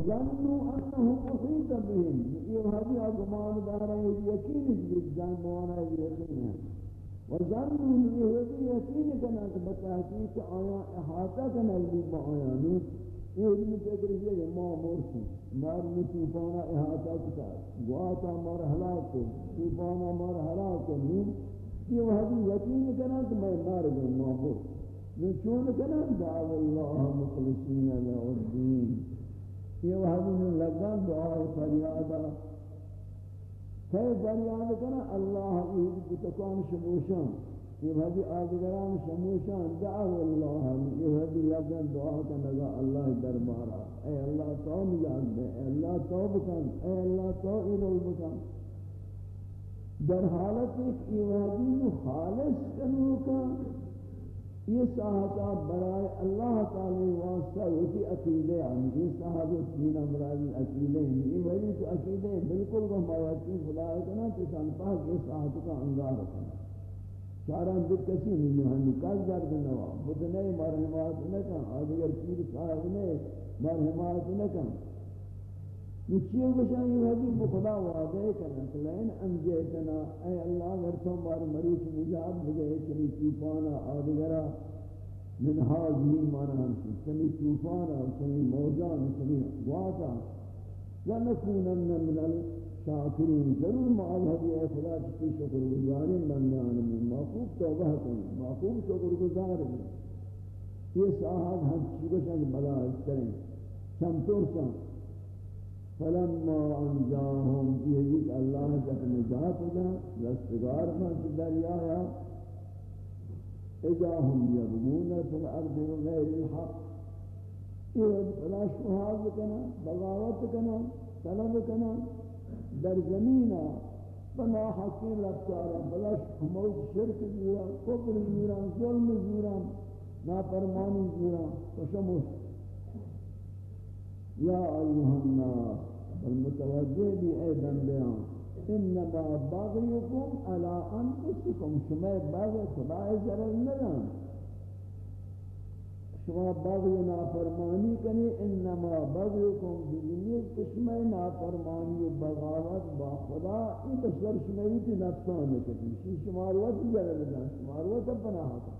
وظنوا انهم محيط بهم. یہ ہدی اگمان دار ہے یقین جان موانا وظنوا یہ یقین کنا کہ بتحقیق آیا احاطہ کنا یہ ہے ما مرسی. مار میں طوفانا احاطہ کتا گواتا مار ہلاک کو طوفانا مار ہلاک کو یہ ہدی یقین کنا کہ میں مار گئے ما مرسی چون دعو اللہ مخلصین له الدین. یہ وحدی میں لگا دعا فریادا کہ فریاد کرنا اللہ یہ بتکان شموشان؟ یہ وحدی آدگران شموشان دعو اللہ یہ وحدی لگا دعا کرنا اللہ دربارا اے اللہ تو نجات دے اے اللہ تو بکن، اے اللہ تو ارول بکن در حالت ایک ایوادی خالص کرنو کا یہ صحابہ برائے اللہ تعالی واسطہ ہوتی عقیدے ہیں۔ یہ صحابہ تین امراض عقیدے ہیں۔ یہ وجہ تو عقیدے بالکل وہ موتی خدا ہے کہ نا تو سنتا کہ صحابہ کا انگار رکھنا چاران دل کسی نہیں ہے نکاز درد نوا بدنے مرحمات نہ کہاں آدھگر پیر صاحب نے مرحمات نہ کہاں نچیو گشان یہ حدیث بخدا وعدے کرنا کہ لین انجیتنا، اے اللہ، اگر تو بار مریض نجات بگے چلی توفانا آدگرا من حاضی مانا ہمشی چلی توفانا چلی موجان چلی واتا لنکونن من الشاکرین، ضرور معاذ اے خدا چکی شکر گزاری بندیان میں، معقوب توبہ کریں، معقوب شکر گزار یہ صاحب ہم چکشن بلا اس کریں، چمتور سن فلما انجاهم یہ اللہ جب نجات دا رستگار من دریا یا اجاهم يبغون في الارض غير الحق. یہ فلا شہاد کنا، بغاوت کنا، طلب کنا، در زمینہ بنا حقین رفتارا بلا موت، شرک زورا، کفر زورا، ظلم زورا، نافرمانی زورا وشمس یا ایوہ الناس والمتوجه بھی اے بندیاں انما باغیکم علی انفسکم. شما باغ خدا ضرر ندان. شما باغی نافرمانی کنی، انما باغیکم بجنیت شما نافرمانی و بغاوت با خدا. این بسر شمایتی نفسان کنی شما روت ضرر ندان شما روت پناہ کنی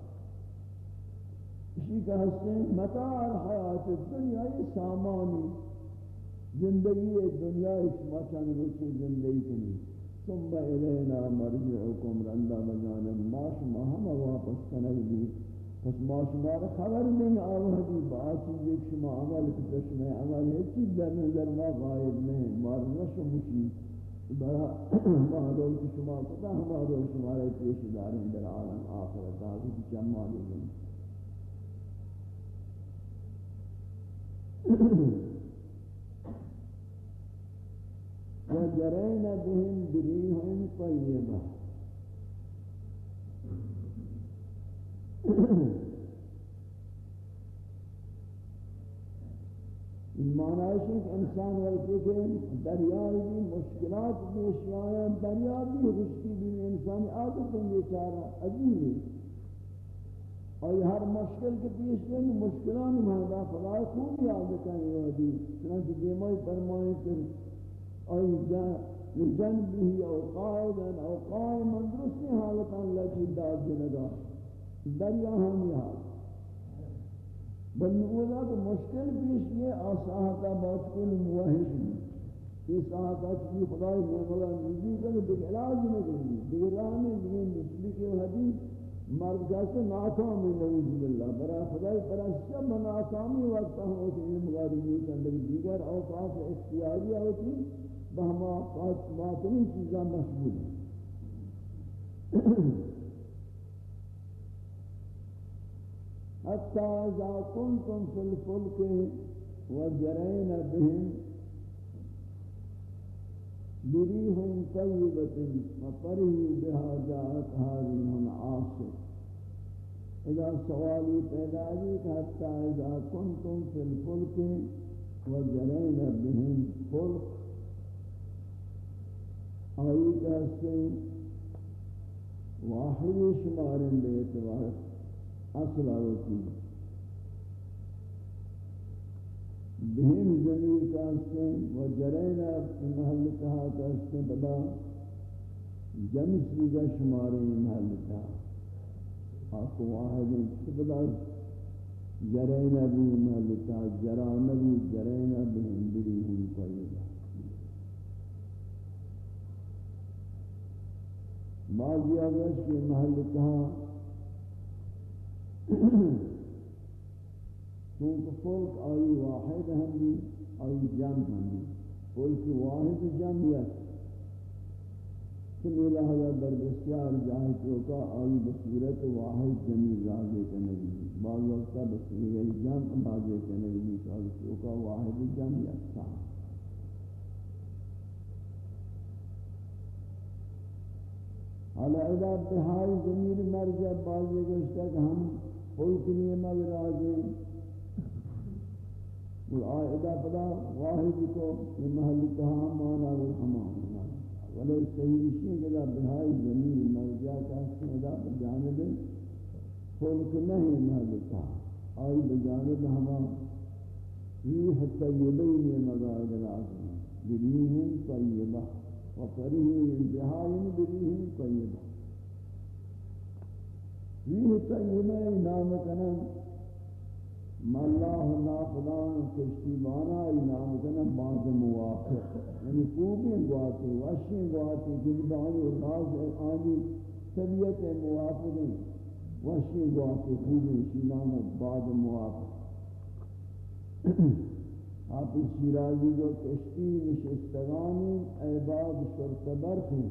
اسی کا حسن متاع حیات الدنیا یہ سامانی. زندگی دنیا شما چند روچی زندگی کنی ثم الینا مرجعکم رندہ بجانب ما شما ہم واپس کنگ بھی پس ما شما را خبر نہیں آوہدی بات چیز ایک شما عمل کتا شما عمل ہے چیز در نظر ما غائب نہیں مارنا شما شموشی برا معلوم کی شما کتا ہمارو شما را پیش داریں در عالم آخرت آگی کی جمعالی گئی وجرين بهم بريح طيبة معنی ہے کہ انسان وقتی کہ دریائی بھی مشکلات بھی اشیاء دریا بھی خشکی بھی انسان عادت ہیں بیچارہ عجیب ہے اور ہر مشکل کے پیش میں مشکلان مہدا خدا خوب یاد کریں یہ حدیث چنانچہ دیمائی فرمائیں کہ أي لجنبه أو قائدا أو قائما درستی حالتا لکی داد جنگا. دریا ہم یہاں. بل اولا تو مشکل پیش یہ آساہتا بات کل موحش میں. یہ ساہتا چکی خدای مولا نزی کر دیکھ علاج نہ کریں دیکھ راہ میں دیکھ نسلی کے حدیث مرد جیسے ناکامی نعوذ باللہ. برای خدای پر سب ناکامی وقت ہوں کہ علم غاربی کندر دیگر اوقات اختیاری ہوتی بہما باطنی چیزاں مشغول ہیں حتى إذا كنتم في الفلك وجرين بهم بريح طيبة وفرحوا بها جاءت هذه عاصف إذا سوالي پیدا حتى إذا كنتم في الفلك وجرين بهم فلك آئی کہتے واحد شمار بے اعتبار اصل آوتی بہم زمین کا کہتے و جرین محل کہا کہتے ہیں بدا جمسی کا شمار محل کہا آکو واحد ہیں بدا جرین ابو محل کہا جران ابو جرین ابو بری ہم قیدہ بعض یہ کے محل کہا چونکہ فلک آئی واحد ہم بھی آئی جمع ہم بھی فلک واحد جمع یک سمی لہذا در بسیار جاہی چوکا آئی بصورت واحد زمین راضے کے نبی۔ بعض وقتا بصورت جمع راضے کے نبی چوکا واحد جمع یک حالا اذا بہائی زمین مرجع بعضی گوشتا کہ ہم فلک نیمہ راضے اور آئدہ پدا واحد کو یہ محل کہا مانا و ہمان ولی صحیح اسی کہ دا بہائی زمین مرجع کا سیدہ بجانب فلک نہیں محل کہا آئی بجانب ہما ریح طیبین مقاعد العظم بریح طیبہ۔ وفریح انتہائی بریح طیبہ ریح طیبہ نام کنم ماللہ نافدان کشتی بانا انام کنا بعض موافق. یعنی خوبی گواتی وشی گواتی جلبانی راز آنی طبیعت موافق وشی گواتی خوبی شنام بعض موافق. آپ شیرازی جو کشتی نشستگانی عباد شرطبر تھی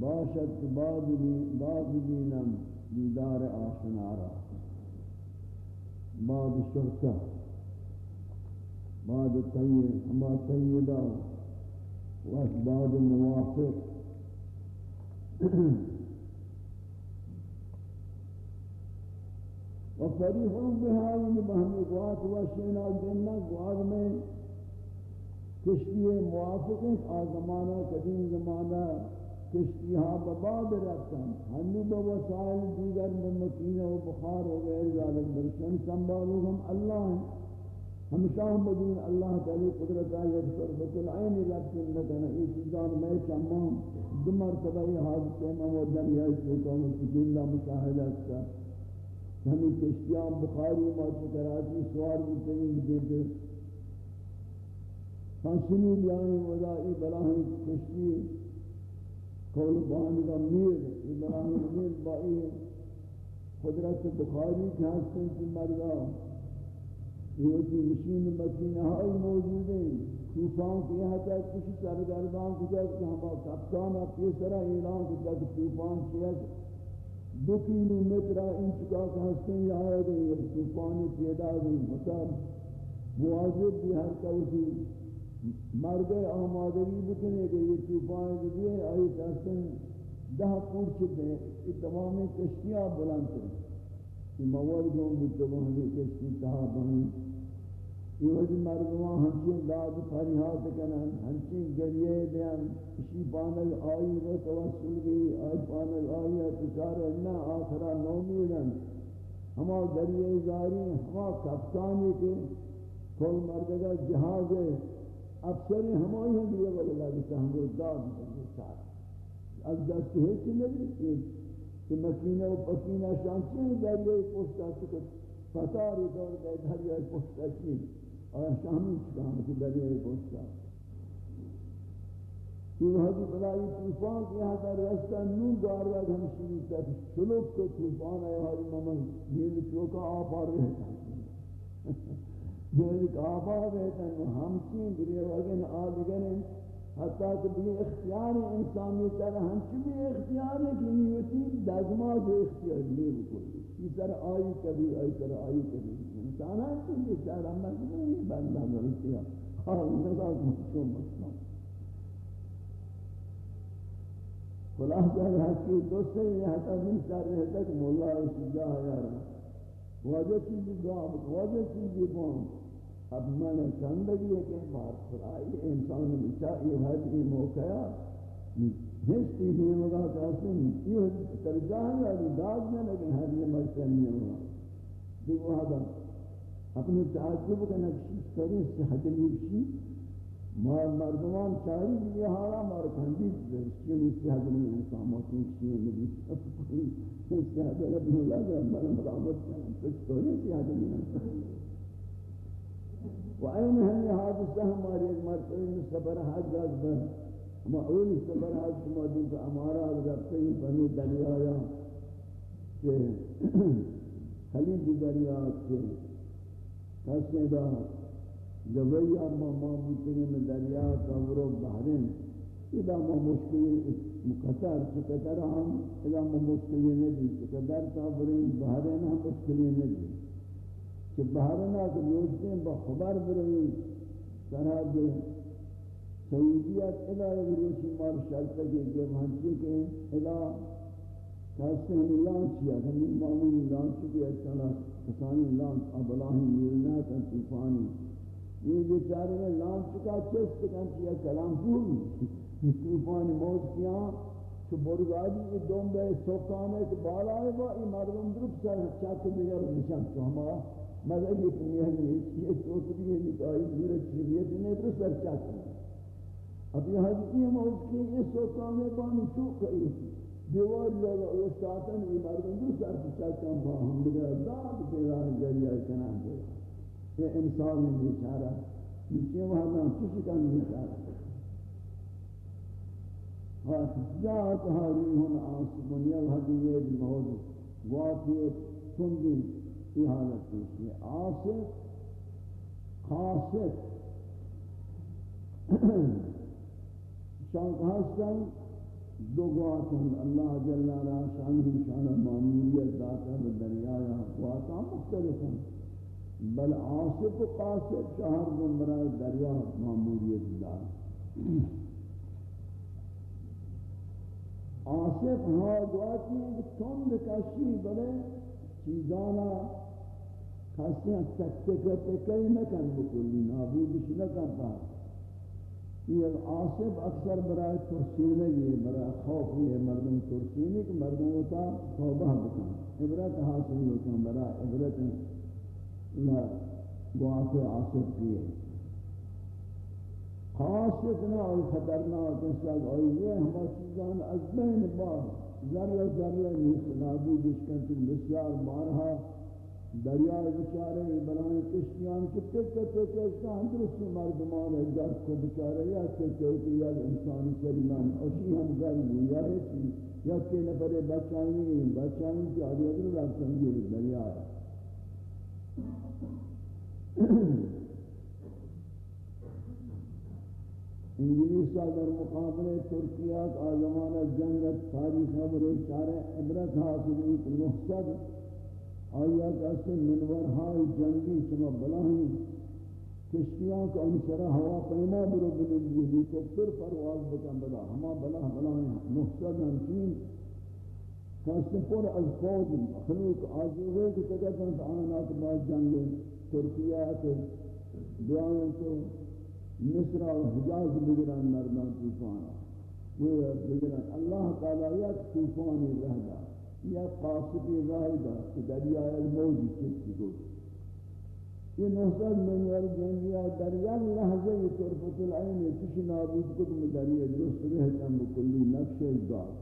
باشد بعض دینم دیدار آشنا را. بعد شرطہ بعد طیب ہما طیبہ واس بعد موافق. وفریحون بہائی بہمی قوات وشینا جنہ قوات میں کشتی موافق ہیں آزمانہ قدیم زمانہ کشتی ہاں بباد رکھتاں ہنو بوسائل دیگر ممکینہ و بخار و غیر ذالک برشن سنبالو ہم اللہ ہیں ہمشاہ بدون اللہ تعالی قدرت آیت پر فربت العین رکھتن لکنا یہ چیزان میں چمام دو مرتبہ یہ حاضر تیمہ و دنیا چوکا ہوں کہ جلدہ مشاہدہ کا ہمیں کشتیاں بخاری موت کراتی سوار بودتے ہیں دیتے ہنسنی بیانی وضائی بلاہی کشتی، قول بانی کا میر ابراہیم میر بائی قدرت بخاری کے ہستن کی مرگا یہ کی مشین مکین ہائی موجود ہیں۔ طوفان کی یہاں تک کسی سرگردان کو جائے کہ ہم کپتان اپنے سرا اعلان کو جائے کہ طوفان کیا دو کلو میٹر انچ کا ہستن یہ آئے گئے یہ طوفان پیدا ہوئی مطلب مواظب بھی ہر کوئی مرد آمادگی بکنے کہ یہ طوفان دیئے آئی کہتے دہ پور چکے یہ تمام کشتیاں بلند ہیں کہ مواد گون بکتے وہاں کشتی کہا بہن یہ وجہ مردمان ہمچین داد فریحات کنن ہمچین گریے دیان اسی پانل آئی رو توسل گئی آئی پانل آئی ہے تکار انا آخرا نومیدن ہما گریے زاری ہما کپتانی کے کل مردگا جہاز ہے افسری ہمائی ہیں دیئے والے لگے کہ ہم روز داد کرنے سارا از دست ہے کہ نہیں کہ مکینہ و پکینہ شانچی ہیں دریائی پوستا سکت فتاری دور گئے دریائی پوستا چی اور شامی چکا ہم کہ دریائی پوستا کہ وہ حضی بلائی طوفان کی یہاں در رستہ نون دار رہا ہم شروع تک شلوک کو طوفان ہے ہماری ممن یہ چوکا آپ آ رہے ہیں جو ایک آباد ہے تو ہم چین گرے وگن آدگریں حتیٰ کہ بھی اختیار انسانی طرح ہم چی بھی اختیار ہے کہ نیوتی دازماز اختیار لے بکلی یہ سر آئی کبھی آئی سر آئی کبھی انسان ہے کہ یہ سر ہم نہیں بندہ ملتی ہے حال نظام مکشو مسلم خلاصہ ہے کہ دوسرے یہ حتیٰ من سر رہتا کہ مولا اسی جا ہے یار وجہ چیزی گام وجہ چیزی گام اب میں نے زندگی ہے کہ بار خدای انسان بچا یہ ہے کہ موقع ہے ہستی بھی مگا کہتے ہیں یہ ترجاہ ہے داد میں لیکن ہر یہ مرچہ نہیں ہوگا دیکھو ہاں اپنی تعجب کا نقشی کریں، صحت لیبشی مار مردمان چاری بھی یہ حالا مار کھندی چین صحت لی انسان موتی چین نبی صحت لی لگا بل مرامت کچھ کریں صحت لی انسان وعین ہمی حادثہ ہماری ایک مرتبہ سفر حج از بر ہم اول سفر حج شما دن کا امارا رکھتے ہیں بنی دریایا کہ خلیج دریا سے کسی دا جویا ما ما بوتنی میں دریا کورو بحرین. اذا ما مشکلی مقطر چکتر ہم اذا ما مشکلی ندی چکتر کورین بحرین ہم مشکلی ندی کہ بحرین آکر روشتے ہیں بخبر بروی سرحد سعودیت الہ روشی مار شرطہ کے گئے ہنچے کے الہ کہتے ہیں لانچ کیا ہمیں معمولی لانچ کی اچھانا کسانی لانچ ابلاہی میرنات طوفانی. یہ بیچارے نے لانچ کا چست کن کیا کلام پوری. یہ طوفانی موت کیا؟ تو برگادی یہ دومبے سوکانے کے بالا ہے وہ یہ مردم درب سر چاک دیگر نشان تو ہمارا مذہب ایک نیہ نہیں یہ سوکری ہے نکائی دورت شریعت نے در سر چاک اب یہ حضرتی موت کی یہ سوکانے بانی چوک ہے دیوار لگا او ساتن ای مردم دو سر چکم با هم دیگر داد پیدا جریہ کنان دے یہ انسان بیچارہ نیچے وہاں نہ کسی کا نہیں بیچارہ جاءت هاريهم عاصف يوهدي الموت واقع تندي في حالة عاصف خاصف شان خاصن دو گواتن اللہ جل علا شانہ شانہ معمولیت ذاتا بدریایا گواتا مختلف ہیں بل عاصف و قاصف شہر گمراہ دریا معمولیت دار۔ عاصف ہاں گواتی ہیں کہ تند کشی بلے چیزانا، کسی ہیں تکتے کرتے کئی نکن، بکلی نابودش نکن پاس یعنی یہ عاصف اکثر برائے ترسینے گی برائے خوف یہ مردم ترسینے کہ مردم ہوتا توبہ بکن عبرت حاصل ہوتا برائے عبرت گواہ عاصف کیے خاصت نہ اور خطرناک اس انسان اور یہ ہمارا چیزان از بین بار. ذرہ ذرہ نیست نابود اشکنتی بسیار بارہا دریائے بچارے بلائیں کشتیان کی تکہ تکہ اشتان درست مردمان ہے درد کو بچارے یا تکہ کہ یا انسانی سلیمان اسی ہم غرب یا ایسی یا کہ نفر بچائیں نہیں بچائیں کی آدھی ادھر رکھ سمجھے دریا دریائے انگلیسا در مقابلے ترکیات آزمان جنگت، تاریخ خبر چارے عبرت حاصل ایک نحصد آیا کہتے منورہائی جنگی چما بلاہیں کشتیاں کو انسرہ ہوا پیما برو بلندی بھی کو پھر پرواز بکن بلا. ہما بلا بلاہیں نحصد ہمچین کہتے پر از فوج مخلوق آزوگے کی تکتن آنات بعد جنگ ترکیات بیان تو، مصر و حجاز بگران مردان طوفانا وہ بگران اللہ تعالی یک طوفانی رہ دا یا قاسبی راہ دا کہ دریا موجی چکی گو یہ نحصد منور جنگیا دریا لحظه طرفت العین کسی نابود کو دریا درست رہتا بکلی نقش دار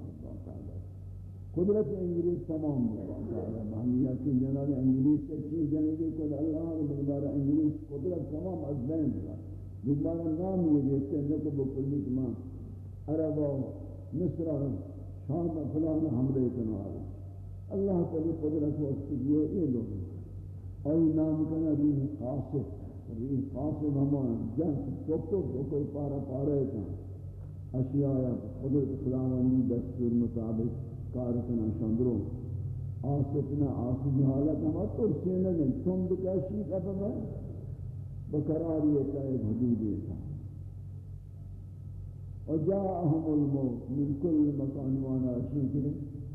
قدرت انگلیس تمام مقابلہ ہم یقین جناب انگلیس سے چیز جانے گی کہ اللہ نے انگلیس قدرت تمام از بین رہا دوبارہ نام یہ دیتے ہیں کہ بکلی کما عرب و مصر شام و فلان حملے کرنا آئے اللہ تعالی قدرت وقت یہ یہ لوگ آئی نام کنا ریح قاسف ریح قاسف ہمان جنس چوکو چوکو پارا پارا کنا اشیاء قدرت خداوندی، دستور مطابق کار کنا شندروں آصفنا آصف حالت ہم اترسینے نہیں تم بکشی کب میں بقرار یہ کا ایک حدود تھا وجاءهم الموت من كل مكان وانا شيء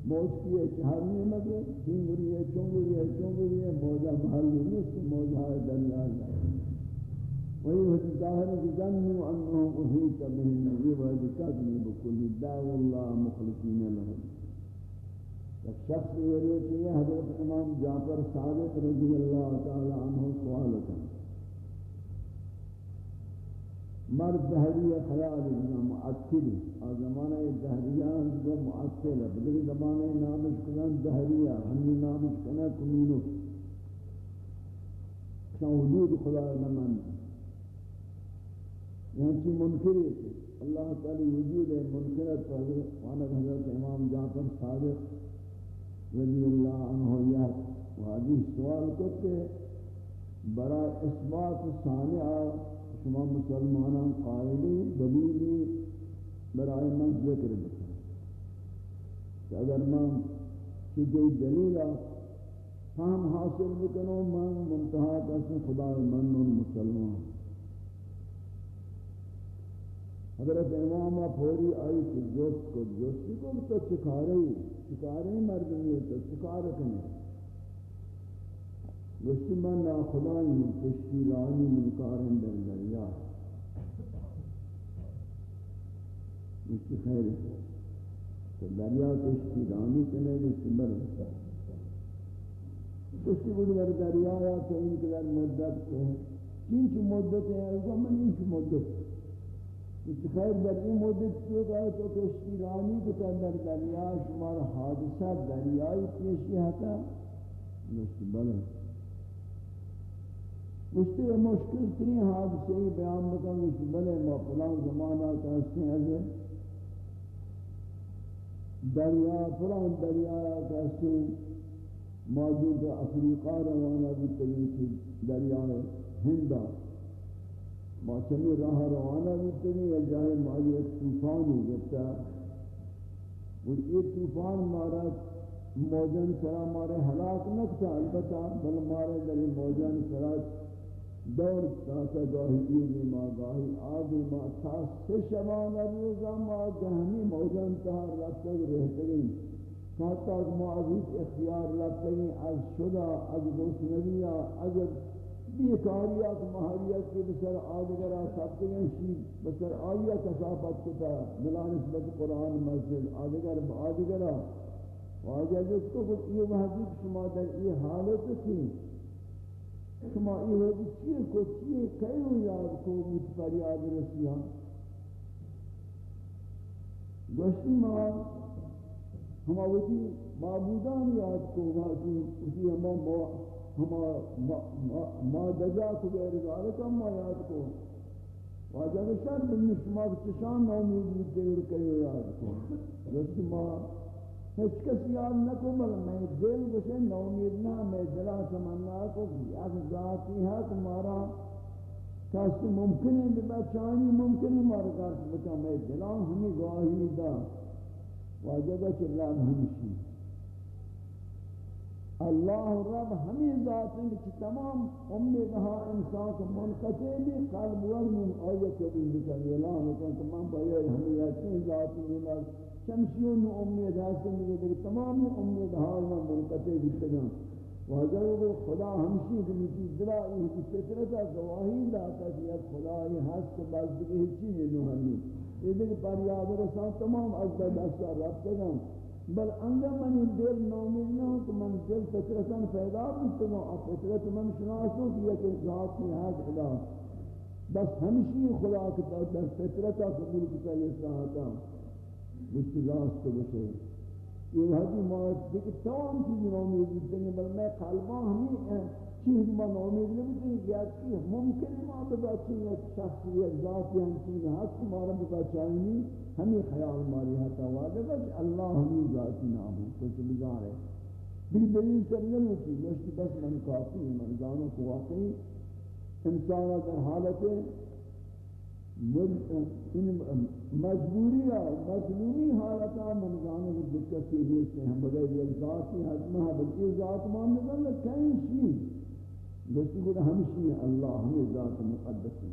موت کی ہے چہر میں مگے چنگری ہے چنگری ہے چنگری ہے موجہ محل نہیں موجہ دریا ہے وہی ہوتی ظاہر ہے ظنوا انهم احيط بهم یہ وجہ کذب بكل دعوا الله مخلصين له. ایک شخص یہ روچی ہے، حضرت امام جعفر صادق رضی اللہ تعالی عنہ سوال کریں مرد دہریہ خیال ابن معطلی آ زمانہ دہریان جو معطل. ہے بدلی زمانہ نامش کنن دہریہ ہمی نامش کنن کمینو شان وجود خدا نمان یہاں یعنی چی منکری؟ اللہ تعالی وجود ہے منکرت پر حضرت امام جعفر صادق رضی اللہ عنہ یا وادی سوال کرتے برا اثبات سانعہ شما مسلمانان قائلی دلیلی برای من ذکر بکن کہ اگر من چیزی دلیلہ فهم حاصل بکنو من منتحا کسی خدا من مسلمان. حضرت امام پوری آئی کہ جوست کو جوستی کو تو چکارے چکارے مردمی؟ تو چکار کنے گوشتی من نا خدایی پشتی رانی منکارن در دریا. گوشتی خیر تو دریا پشتی رانی کنے گوشتی بر. گوشتی بود در دریا یا تو این قدر مدت ہے چین چی مدت ہے ایسا من این چی مدت. ہے خیر در این مدت سے گئے تو کشتی رانی کو در دریا، شمار حادثہ دریائی پیشی ہتا مشتی بلے مشتی مشکل ترین حادثے بیان بکن مشتی بلے ما فلان زمانہ کہتے ہیں دریا، فلان دریا کہتے ہیں موجود افریقہ روانہ بھی ترین دریا ہندہ چلی راہ روانہ بھی یا جائے مالی ایک طوفان ہو جاتا اور یہ طوفان مارا موجن سرا مارے ہلاک نکتا البتہ بل مارے دلی موجن سرا دور تاسا گاہی ایدی ما گاہی آدی ما تا سے شبان روزا ما گہنی موجن تہا رکھتا رہتا گئی کہتا ما عزیز اختیار رکھتا گئی از شدہ از دوست نبیہ از بیکاریات مہاریت کے بسر آدگرہ سب دیگیں شی بسر آیا کسافت کتا، ملا نسبت قرآن مسجد آدگر با آدگرہ واجہ جو تو کچھ یہ محضوب شما در یہ حالت تھی شما یہ ہوتی چیئے کو چیئے کئی ہو یاد کو مجھ پر یاد رسیہ گوشتی ما ہما ہوتی معبودان یاد کو واجی اسی ہما ما دجا کو غیر ذالک ما یاد کو واجہ شر من شما چشان نومید بیتے کہو یاد کو جس ما ہیچ کس یاد نہ کو مگر میں دل بسے نومید نہ میں دلا تمنا کو یاد ذاتی ہے تمہارا کس ممکن ہے بچانی ممکن ہے مارا کار بچا میں دلا ہمیں گواہی دا واجہ چلا ہمشی اللہ رب ہمیں ذات ہیں کہ تمام امیدہا انسان کو منقطع بھی قلب ورمون آیت بھی بکر اعلان ہوتا ہے تمام بغیر ہمیں یقین ذات ہیں شمشیون امید حاصل میں کہ تمام امید امیدہا منقطع بھی تجھا وحضر خدا ہمشی کہ نیچی دلائی کی فطرتا گواہی لاتا کہ یہ خدا یہ حس کے بعد دیکھ چیزیں نوہنی یہ دیکھ پر یاد رسان تمام از دستا رب تجھا بل اندر من دل نومید نہ ہوں کہ من دل فطرتاً پیدا بودتا ہوں فطرت من شناسوں کہ یہ کہ ذات میں ہے خدا بس ہمشی خدا کتا در فطرتا قبول کتا یہ ساہتا مجھتی راست بشے یہ حدی موت دیکھ، تمام چیز نومید بودتا ہیں۔ بل میں قلبان ہمیں چیز ما نومید نبودتا ہیں۔ کہ کی ممکن ہے ما بباچیں ایک شخصی ایک ذاتی ہم چیز حق کی مارا بباچائنی ہمیں خیال ماری ہتا واجب ہے۔ اللہ ہمیں ذاتی نام ہے کچھ بگار ہے۔ دیکھ، دلیل سے نہیں ہوتی۔ مشتی بس من کافی من جانو کو واقعی۔ انسان در حالت مجبوری ہے مظلومی حالتا من جانو کو دکت کی لیے سے ہم بغیر ایک ذاتی حجمہ ہے بلکہ ذات مان نظر کہیں شیئ دوستی کو ہمشی ہے اللہ ہمیں ذات مقدس. ہے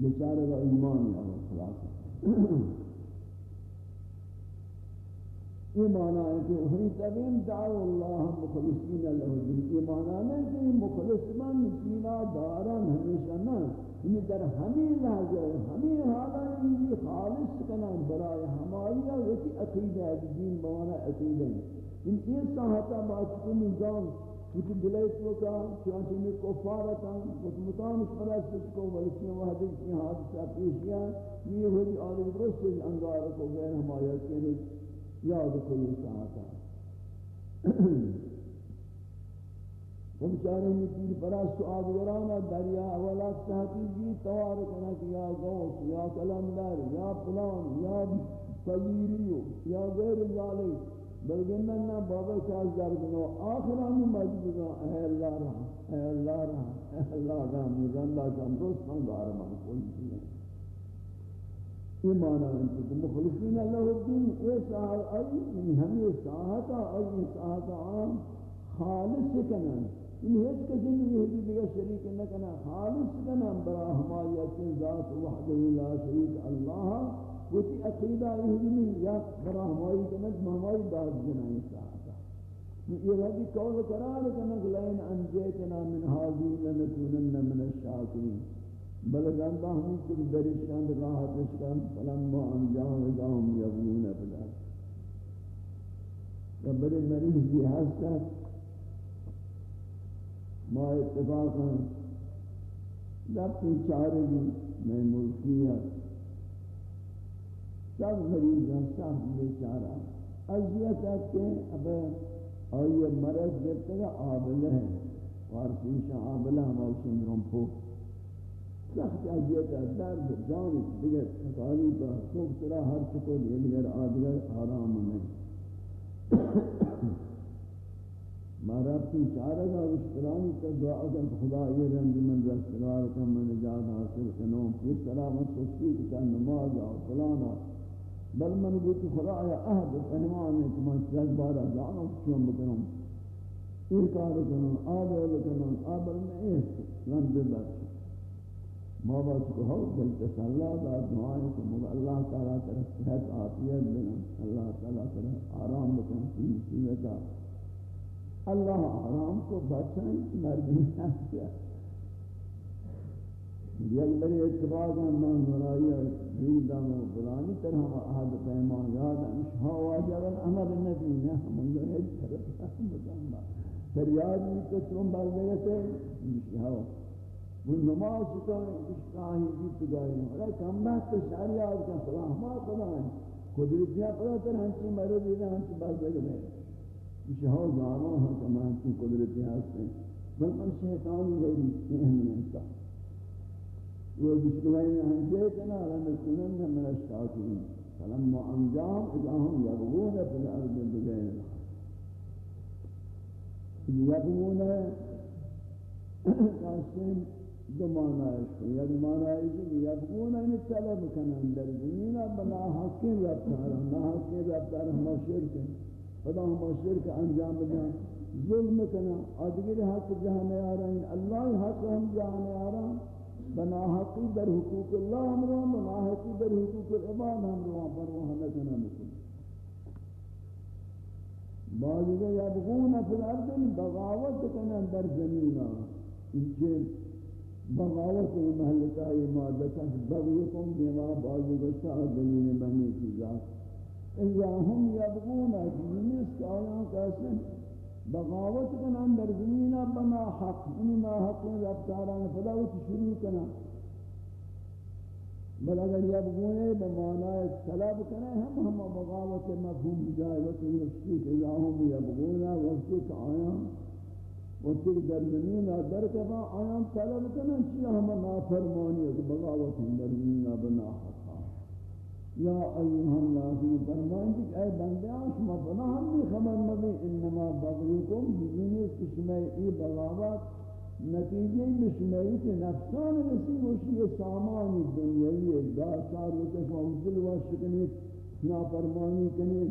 بیچارے کا ایمان ہے اور خلاص ایمان آئے کہ وہی تبیم دعو اللہ مخلصین له. الدین ایمان آئے کہ مخلص من سینا دارن ہمیشہ نہ یعنی در ہمیں لحظہ ہمیں حالا یہ خالص کنن برای ہماری وقتی عقیدہ دین بوانا عقیدہ ان این ساحتا بات کو نظام کچھ دلائی تو کا چانچہ میں کفارتا کچھ مطانش کو ولسی وحدی کی حادثہ پیش پیشیاں یہ ہوئی آدھے درست انگار کو غیر ہمارے کہنے یاد کوئی ساعتا ہم چاہے ہیں کہ پرست آدگرانا دریا اولا تحقیقی توار کنک یا غوث یا کلندر یا پلان یا فضیریو یا غیر ذالک بلکہ نہ بابا چاہز دردنو آخران مجبورا اے اللہ رہا اے اللہ رہا اے اللہ رہا مزندہ کم دوستان دارمان کوئی جی۔ چیئے ایمان آنچہ کہ مخلصین اللہ الدین اے ساہر آئی یعنی ہمیں ساہتا آئی ساہتا عام، خالص کنن۔ ہیچ کسی نے یہ دیگا شریک نہ کنا خالص کنن برا ہماری اکن ذات وحدہ لا شریک اللہ وتی عقیدہ یہ یا برا ہماری کنن ہماری داد جنائی ساہتا یہ ربی قول قرار کنن لین انجیتنا من حاضی لنکونن من الشاکرین۔ بل گندہ ہمیں کچھ درشکند راحت اشکند فلما انجام ادام یبون ابدا۔ کہ بڑے مریض بھی ہستا ما اتفاقا لبتی چارے بھی میں ملکیت سب مریض ہیں، سب بیچارہ اذیت ہے کہ اب آئیے مرض دیتے گا آبلہ ہے۔ فارسی شاہ آبلہ ہمارے سندرم پوک سخت اذیت درد، جان دیگر تکالی کا خوب ترا ہر چکو دیگر آدگر آرام نہیں۔ مارا تی چارہ گا اشترانی کا دعا کن خدا یہ رنج من رستگار کن، من نجات حاصل کنوں پھر سلامت سستی کتا نماز آو فلانا بل من گوتی خدا یا اہد فہمان ہے کہ من سلک بارا جانو کیوں بکنوں یہ کار کنوں آبول کنوں آبل میں ایس رنج بخش ما باش کو ہو دل تسلا دا دعائیں کو مگر اللہ تعالی طرف صحت، عافیت دینا اللہ تعالی طرف آرام بکن کی مصیبت اللہ آرام کو بچائیں مرد میں کیا یہ میرے اتفاق ہے میں نورائیہ دین دام و بلانی طرح احد پیمان یاد ہے شہا واجب الامر نبی نے ہم انگو ایک طرف بجانبا فریاد بھی تو چون بار گئے تھے۔ شہا وہ نماز کو اشکاہی جیت گئے ہیں۔ اور کم بات تو شاری آج کا فلاں ہما خدا ہے قدرتیاں پڑا کر ہنچی مرے دینا ہنچی بات دے گئے اسے ہو زاروں ہاں کما ہنچی قدرتیاں سے بلکہ شیطان غیری اہمی انسان وہ بشکلائیں ہنچے کنا لن کنن من اشکاکین فلما انجام اذا هم يبغون في الارض بغير الحق يبغون قاسم دو معنی ہے یک معنی ہے کہ یبغون ان طلب کنن. در زمین بنا حق رفتار نہ حق رفتار ہم شرک. ہے خدا ہم شرک انجام دیں ظلم کنا ادگر حق جہاں نہیں آ رہا اللہ حق ہم جہاں نہیں آ رہا بنا حق در حقوق اللہ ہم رو بنا حق در حقوق العباد ہم رو پر وہ ہمیں کنا مثل بعض یبغون فی الارض بغاوت کنن در زمین ان بغاوت محلتا یہ مادتا بغیکم بما بازی گشتا دلیل بنی کی ذات اذا هم یبغون جنس کا آیان کیسے بغاوت کنن در زمینہ بنا حق انہی ما حق رفتاران فداوت شروع کنا بل اگر یبغون بمعنی طلب کنے ہم ہم بغاوت مفہوم جائے وقت نفسی کہ اذا هم یبغون وقت آیان، وقتی در زمین در کفا آیان طلب کنن چی ہم نافرمانی ہے بغاوت در زمین بنا حقا یا ایوہ الناس فرمائیں کہ اے بندیاں شما بنا ہم بھی خبر نبی انما بغیکم بزینی کشمائی ای بغاوت نتیجے بشمائی کے نفسان رسی وشی سامان دنیای داشار وکشما وزل وشکنی نافرمانی کنی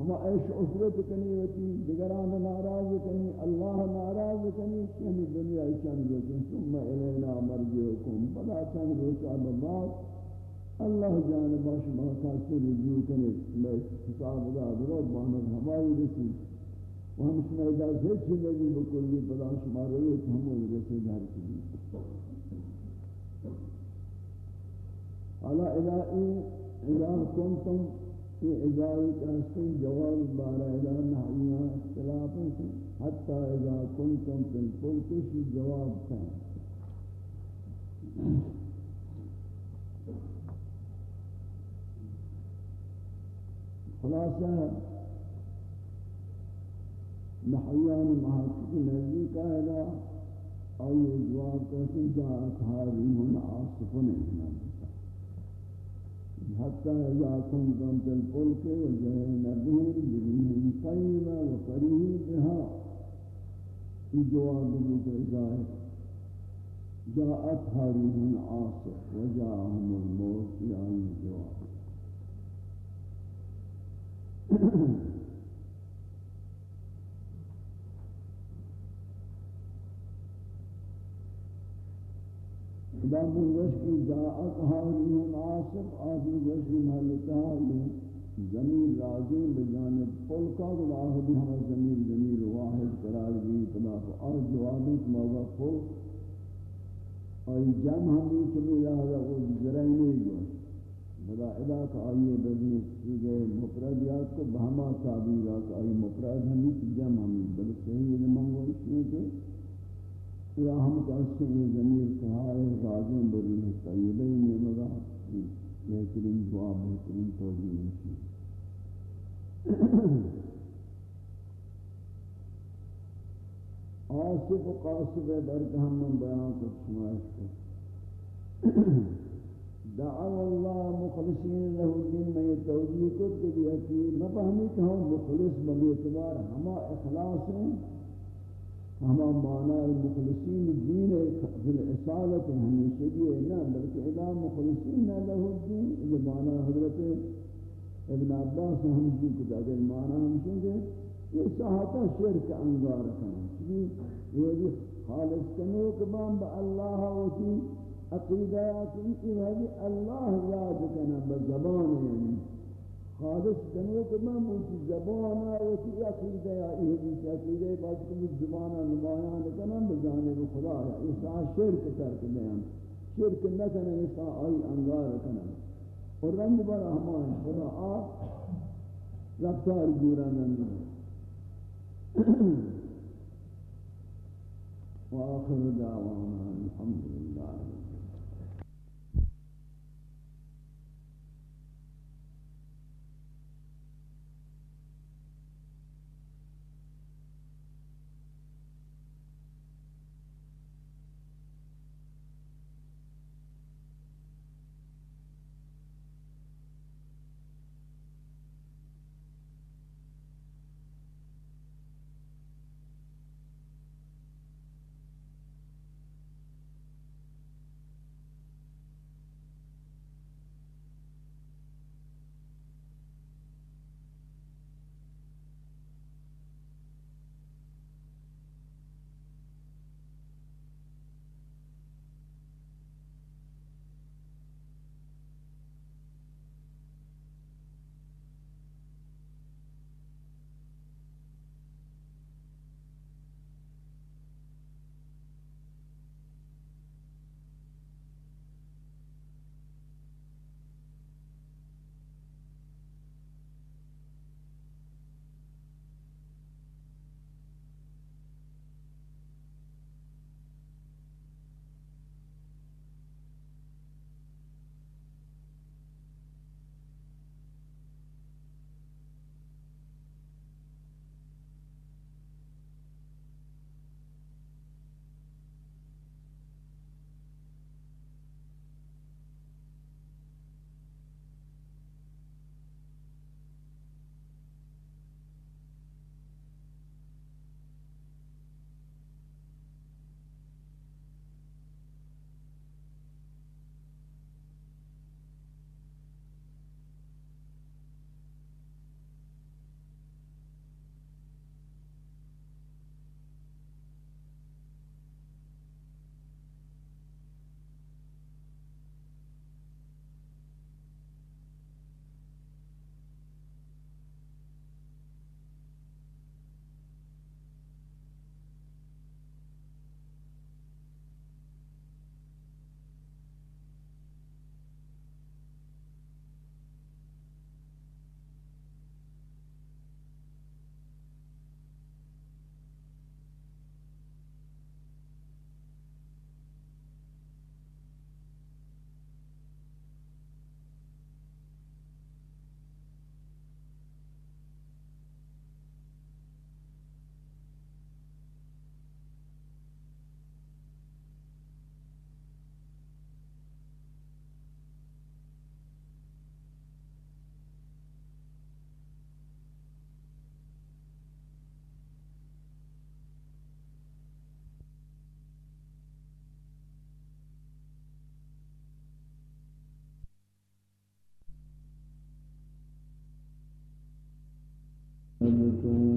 ہم عیش عسرت کنی ہوتی دیگران ناراض کنی اللہ ناراض کنی کہ ہمیں دنیا چند روچن ثم الینا مرجعکم، بلا چند روچا بباد اللہ جانب شما کاسر رجوع کرے میں حساب دا درو بانر ہماری رسی و ہم شما اجاز ہے چھے نبی بکلی پدا شما رویت ہم رسی دار کی حالا الہی الہ کنتم في إزاي كاسين جواب بارا إلى نحوها اختلاف حتى إذا كنتم في الفلك في جواب كان خلاصہ نحیان محقق نزدیک آئے آئیے جواب کہتے ہیں جاءت حاریم عاصفن حتى إذا كنتم في الفلك وجهنا بهم بريهم طيبة وفريه بها في جواب الإزاء جاءت حاریم عاصف وجاءهم الموت یعنی في آي الجواب دام کی جاءت حاریون عاصف آدمی گوش کی محلتا ہے زمین راضی بجانب پلکا و آہدی ہمیں زمین زمین واحد قرار دی تناف آج جوابی موقع پل آئی جمع ہمی چلی رہا لہذا وہ جرائنی گوش بلا ادا کا آئیے بزنی سیگے مفردیات کو بہما تعبیرات آئی، مفرد ہمی جمع ہمی، بلکہ صحیح علمان گوش نہیں کہ یا ہم کہتے ہیں یہ ضمیر کہائے راجوں بری ہے طیبہ میں مگا بہترین دعا، بہترین توجیہ نہیں آصف و قاصف برکہ ہم من بیان کو سمائش کو دعو اللہ مخلصین له الدین میں یہ توجیہ کو کہ یہ کہ مفہمی کہ ہم مخلص بمیتبار ہما اخلاص ہیں، ہما معنی مخلصین دین اصالت ہمیشہ یہ نہ بلکہ ادا مخلصین له الدین یہ معنی حضرت ابن عباس ہم جی کو اگر معنی ہم سنگے یہ صحابہ شرک انگار کرنا یہ یہ خالص کنو کہ بام با اللہ ہوتی عقیدات ان کی ہے اللہ یاد کرنا بزبان یعنی خالص دنو کہ میں مجھ زبان ہے اس کی عقیدہ ہے یہ بھی عقیدہ ہے بس کہ زبان نمایاں کرنا بجانے کو خدا ہے اس شرک کر کے میں شرک نہ کرنا اس ائی انگار کرنا اور رنگ بر احمان خدا آ رفتار گورانند وآخر دعوانا الحمد لله と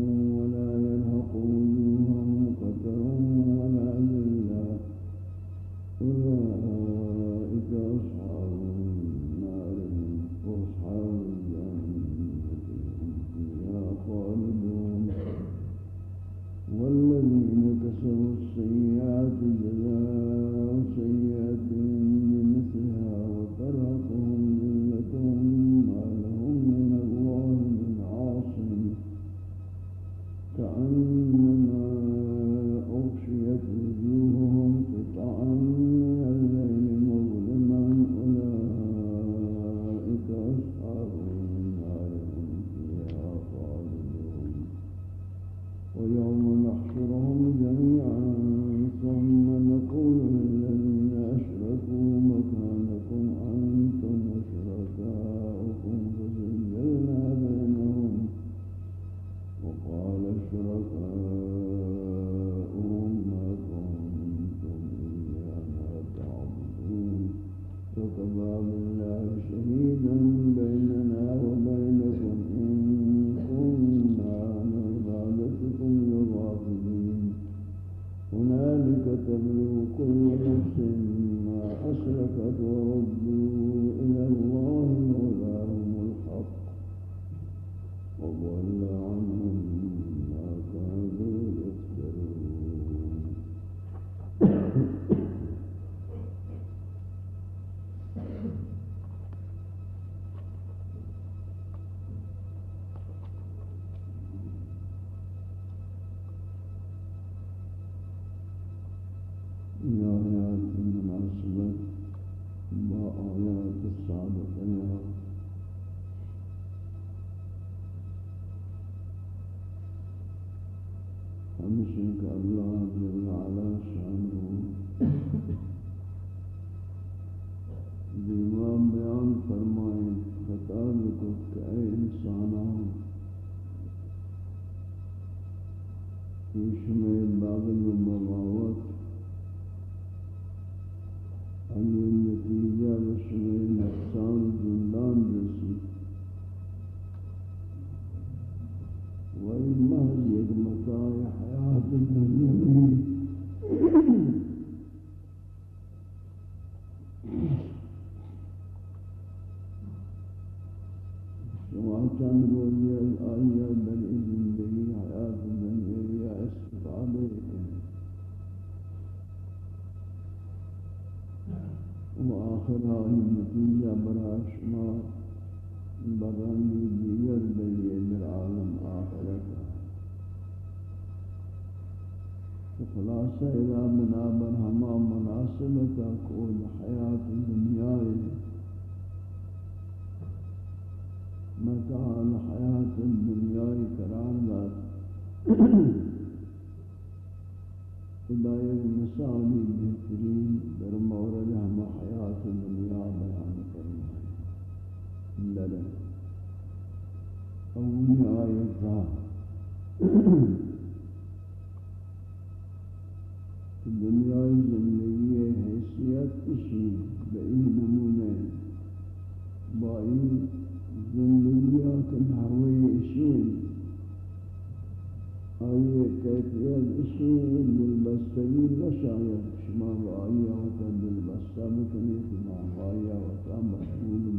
آئیے کیفیت اسی دلبستگی نشاید. شما و آئیہ وطا دلبستہ بکنی شما و آئیہ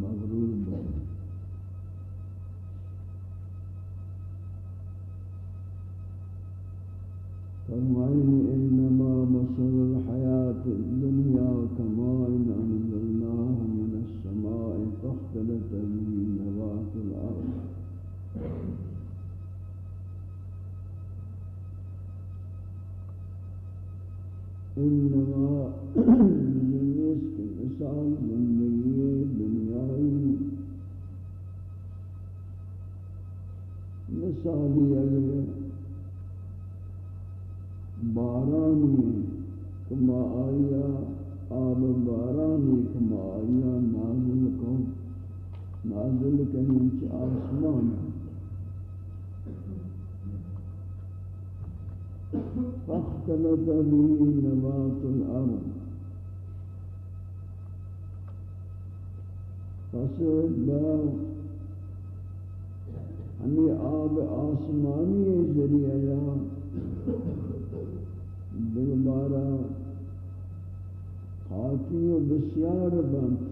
مغرور فرمائنی انما مصر الحیات الدنیا انما جنس کی مثال زندگی دنیای مثالی اگر بارانی کما آیا، آب بارانی کما آیا، نازل کو نازل کہیں چھ آسمان فاختلط به نبات الأرض. فسد ہمیں آب آسمانی ذریعہ یا دوبارہ خاکی و بسیار بند.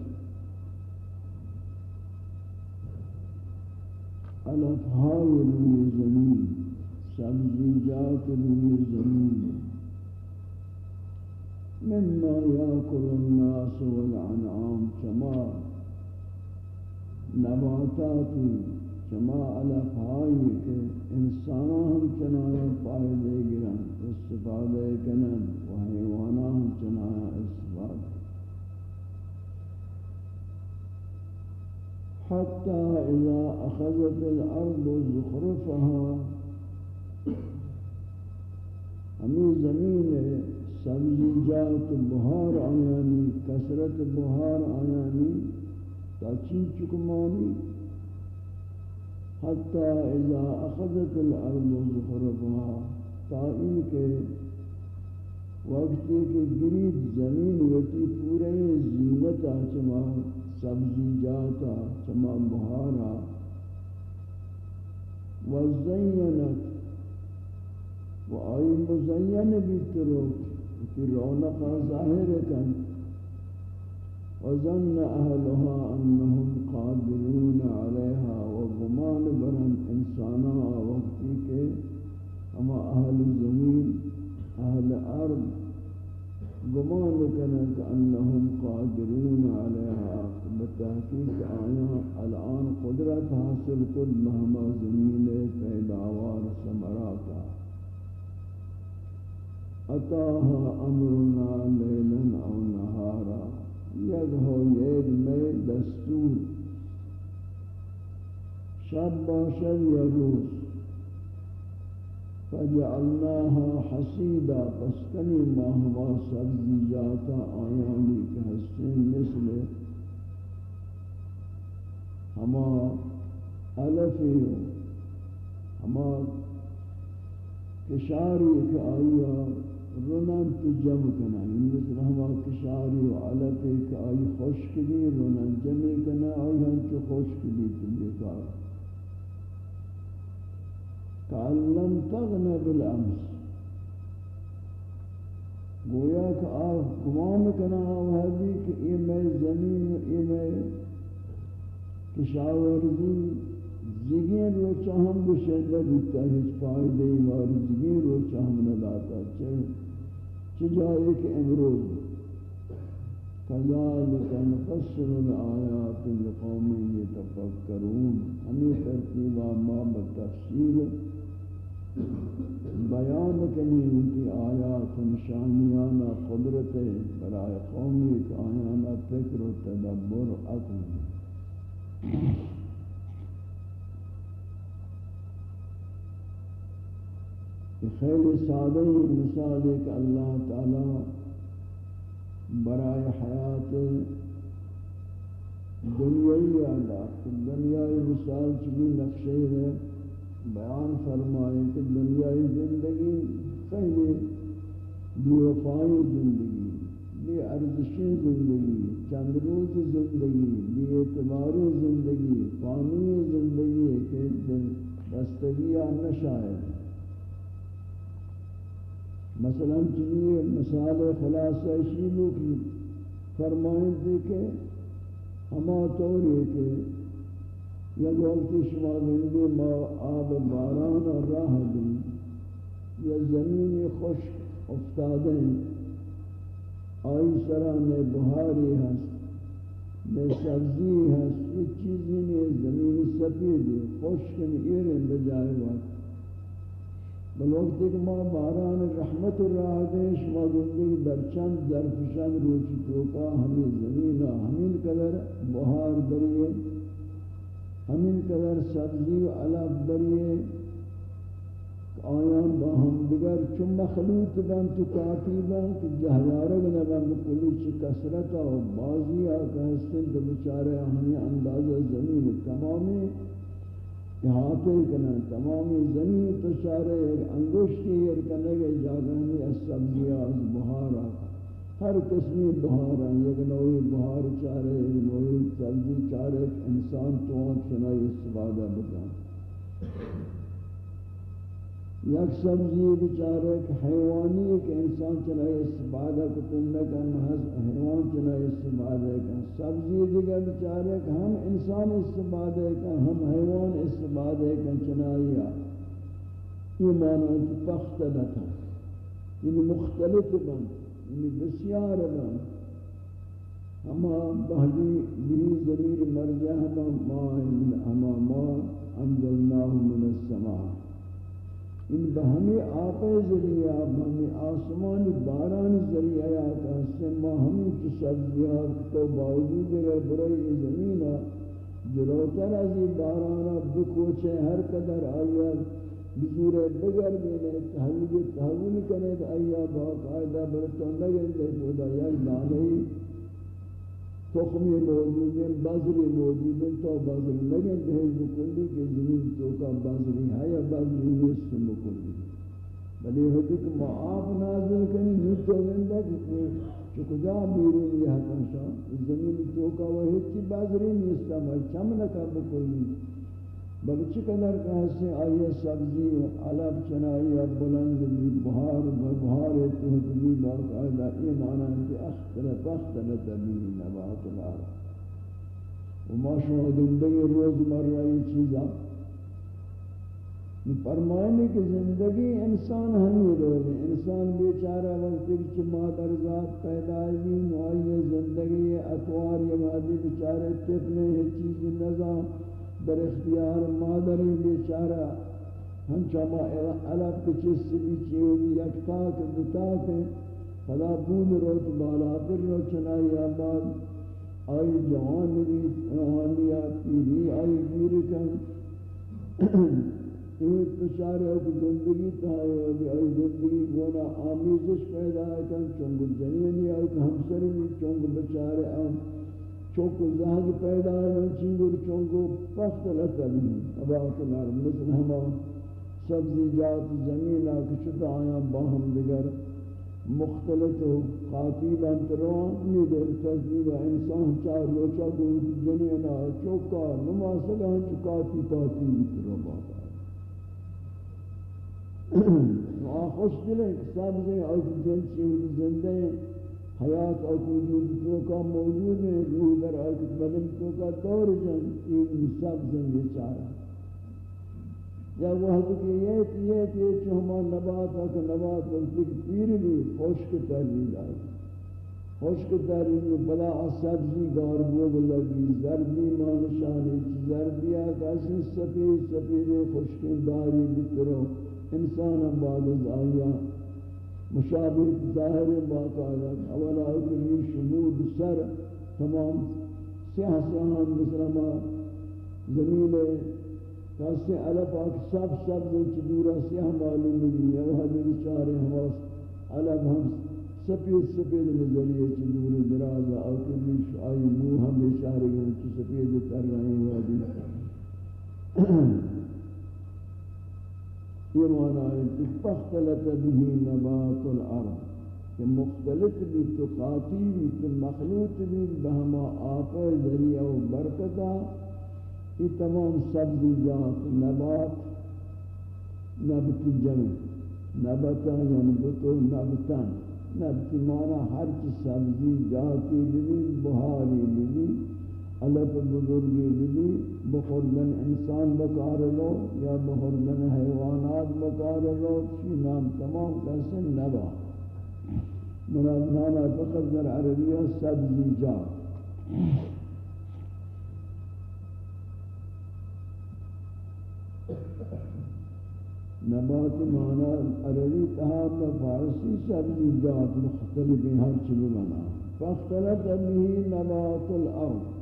الفهای روی زمین. سبزیجات روی زمین مما يأكل الناس والعنعام كما نباتات شما علفائی کے انسانا ہم چنایا فائدے گرن استفادہ کنن و حیوانا ہم چنایا استفادہ حتى إذا أخذت الأرض زخرفها ہمیں زمین سبزیجات بہار آیانی، کثرت بہار آیانی تا چین چکمانی حتى إذا أخذت الأرض زخرفها تائین کے وقتی کے گرید زمین وتی پورے زینتا چما سبزی جاتا، چما بہارا۔ وزینت و آئی مزین بھی ترو کی رونقا ظاہر کن. وظن أهلها أنهم قادرون عليها وغمان برن إنسانا وقتی کے اما اہل زمین اہل ارض گمان کنن انہم قادرون علیہا بتحقیق آیا الان قدرت حاصل کد مہما زمین پیداوار سمراتا أتاها أمرنا لیلا أو نهارا. ہو یک میں دستور. شب باشد یا روز فجعلناها حسیدہ پسکنی ماہما سبزی جاتا آیانی کے حسین مثل ہما علفی ہما کشاری کے آیا رونن تو جمع کنا این مثل ہما کشاری و علقی کہ آئی خوشک بھی رونن جمع کنا آئی ہم چو خوشک بھی تو بیکار. کعلم تغن بالامس. گویا کہ آپ گمان کنا آوازی کہ ای میں زمین و ای میں کشاورزی زگین رو چاہم گوشت لگتا ہے، اس فائدے مار زگین رو چاہم نداتا چاہم چجائے کہ امروز۔ كذلك نفسر الآيات لقوم يتفكرون ہمیں ترتیبہ ما بتفسیر۔ بیان کنی انتی آیات نشانیانا قدرت برای قومی کہ آیانا فکر و تدبر عقل۔ کہ خیلی سادہ مثال ہے کہ اللہ تعالی برائے حیات دنیای آدھا دنیای مثال چلی نقشے ہے بیان فرمائے کہ دنیای زندگی خیلی بی وفائی زندگی بی ارزشی زندگی، چند روز زندگی بی اعتبار زندگی، پانی زندگی کہ دستگی نشاید مثلا چنی مثال خلاصہ شیلو کی فرمائیں دے کہ ہما طوری کہ یا غلطی شما گندے ما آب باران اور راہ دیں یا زمین خشک افتادیں آئی سرا میں بہاری ہست میں سبزی ہست یہ چیزیں زمین سفید، خشک ایرن بجائے وقت. بلوقت کہ ما باران رحمت راہ دیش ما زندگی در چند در فشان روچی توکا ہمیں زمینہ ہمیں قدر بہار دریئے ہمیں قدر سبزی و علف دریئے آیان با ہم دیگر چون مخلوط بن تو کاتی بن تو جہیارگ نبن بکلی چی کسرتا و بازی آکا ہستن تو بچارے ہمیں اندازہ زمین تمامی احاطے کنن، تمامی زمین تشارے ایک انگوشتی ایک کنگے جاگانی از سبزیہ بہارا۔ ہر قسمی بہارا، یک نوی بہار چارے ایک نوی سبزی چارے، انسان تو شنائی استفادہ بکن یک سبزی بچارے کہ حیوانی ہے کہ انسان چنائے استفادہ کتن لکا محض حیوان چنائے استفادہ کن سبزی دیگر بچارے کہ ہم انسان استفادہ کن ہم حیوان استفادہ کن چنائے یہ معنی ہے پخت لتا یعنی مختلف بن یعنی بسیار بن ہما بہدی بہی ضمیر مرجع ہما ما انزلناہ من السماء ان بہمی آپے ذریعہ بہمی آسمان باران ذریعہ آتا ہے ما ہمیں کی سبزیات تو باوجود اگر برائی زمینہ جلوتر از یہ بارانا بکوچے ہر قدر آیا، بزور بگر دینے، تحویل تحویل کرنے، آیا، باقاعدہ برتوں لگے دے خدا یک دانے تخمی موجود ہیں بذری موجود ہیں تو بذری لگن دہیز بکلی کہ زمین تو کا بذری ہے یا بذری نیست بکلی بلی ہوتی کہ معاف نازل کرنی نیت تو گندہ کہ چکجا بیرون یہ حکم شاہ زمین تو کا وہ ہیچی بذری نیست ہے چم نکا بکلی بلچ قدر کہاسے آئیے سبزی علب چنائی بلند بھی بہار بہار تہت بھی باقاعدہ یہ معنی ہے کہ اختلف اختلف بھی نبات العرب وما شاء زندگی روز مرہ یہ چیزا فرمائنے کہ زندگی انسان ہمیں روز انسان بیچارہ وقت کہ مادر ذات پیدا بھی نوائیے زندگی، اتوار یہ مادی بیچارے تفنے ہے چیز نظام در اختیار مادر بیچارہ ہم چما علب کے چیز سے بھی چیوزی یک تاک دو تاک فلا بود رو تو بالا پر رو چنائی آباد، آئی جوان بھی روحانیہ پیری آئی گیر کن۔ ایک پچارے کو زندگی تھائی ہوگی آئی زندگی گونا آمیزش پیدا ہے کن چونگ جنینی آئی کہ ہمسر بھی چونگ بچارے آم۔ چونکو زہد پیدا ہے چنگر چونکو پخت لطلی اباک اللہ مثل ہما۔ سبزی جات زمین آکے چھتا آیا باہم دگر مختلط و خاطیب انتروان یہ در تذیب انسان چاہ لوچا کو جنینا چوکا نماسگا چکاتی پاتی بترو بابا خوش دلیں سبزی آکے جنسی زندہ ہیں۔ حیات اور وجود تو کا موجود ہے، روح در آیت بدن تو کا دور جن یہ سب زندگی چارہ۔ یا وہ حضرت یہ کہ یہ کہ ہما نبات ہے، کہ نبات وقتی پیر بھی خشک تحلیل آئی خشک تحلیل میں بلا سبزی گار بوگ لگی، زردی مانشانی زردی آکا اسی سفید سفید خشک داری بترو انسان بعد از آیا۔ مشابه ظاہر باقاعدہ اولا اکلی شمود سر تمام سیاہ سیاہان مسلمہ زمین کاسے علف آک سب سب دن چدورا سیاہ معلوم بھی ہے وہ حضر چارے ہماس علف ہم سپید سپید نظریے چدور دراز اکلی آئی منہ ہم اشارے گئے چی سپید تر رہے ہیں یہ معنی ہے به نبات الأرض کہ مختلف بھی تو قاطی بھی تو مخلوط بھی بہما آقا ذریعہ و برکتا یہ تمام سبزیجات نبات نبت جمع نبتا ینبتو نبتا نبت معنی ہر چی سبزی جاتی بھی بہاری بھی علف بزرگی بھی بخوردن انسان بکار لو یا بخوردن حیوانات بکار لو چی نام تمام کسی نبا. مراد نانا فقط در عربیہ سبزی جا. نبات معنی عربی تحاب فارسی سبزی جات مختلف ہر چلو منا فاختلت به نبات الارض.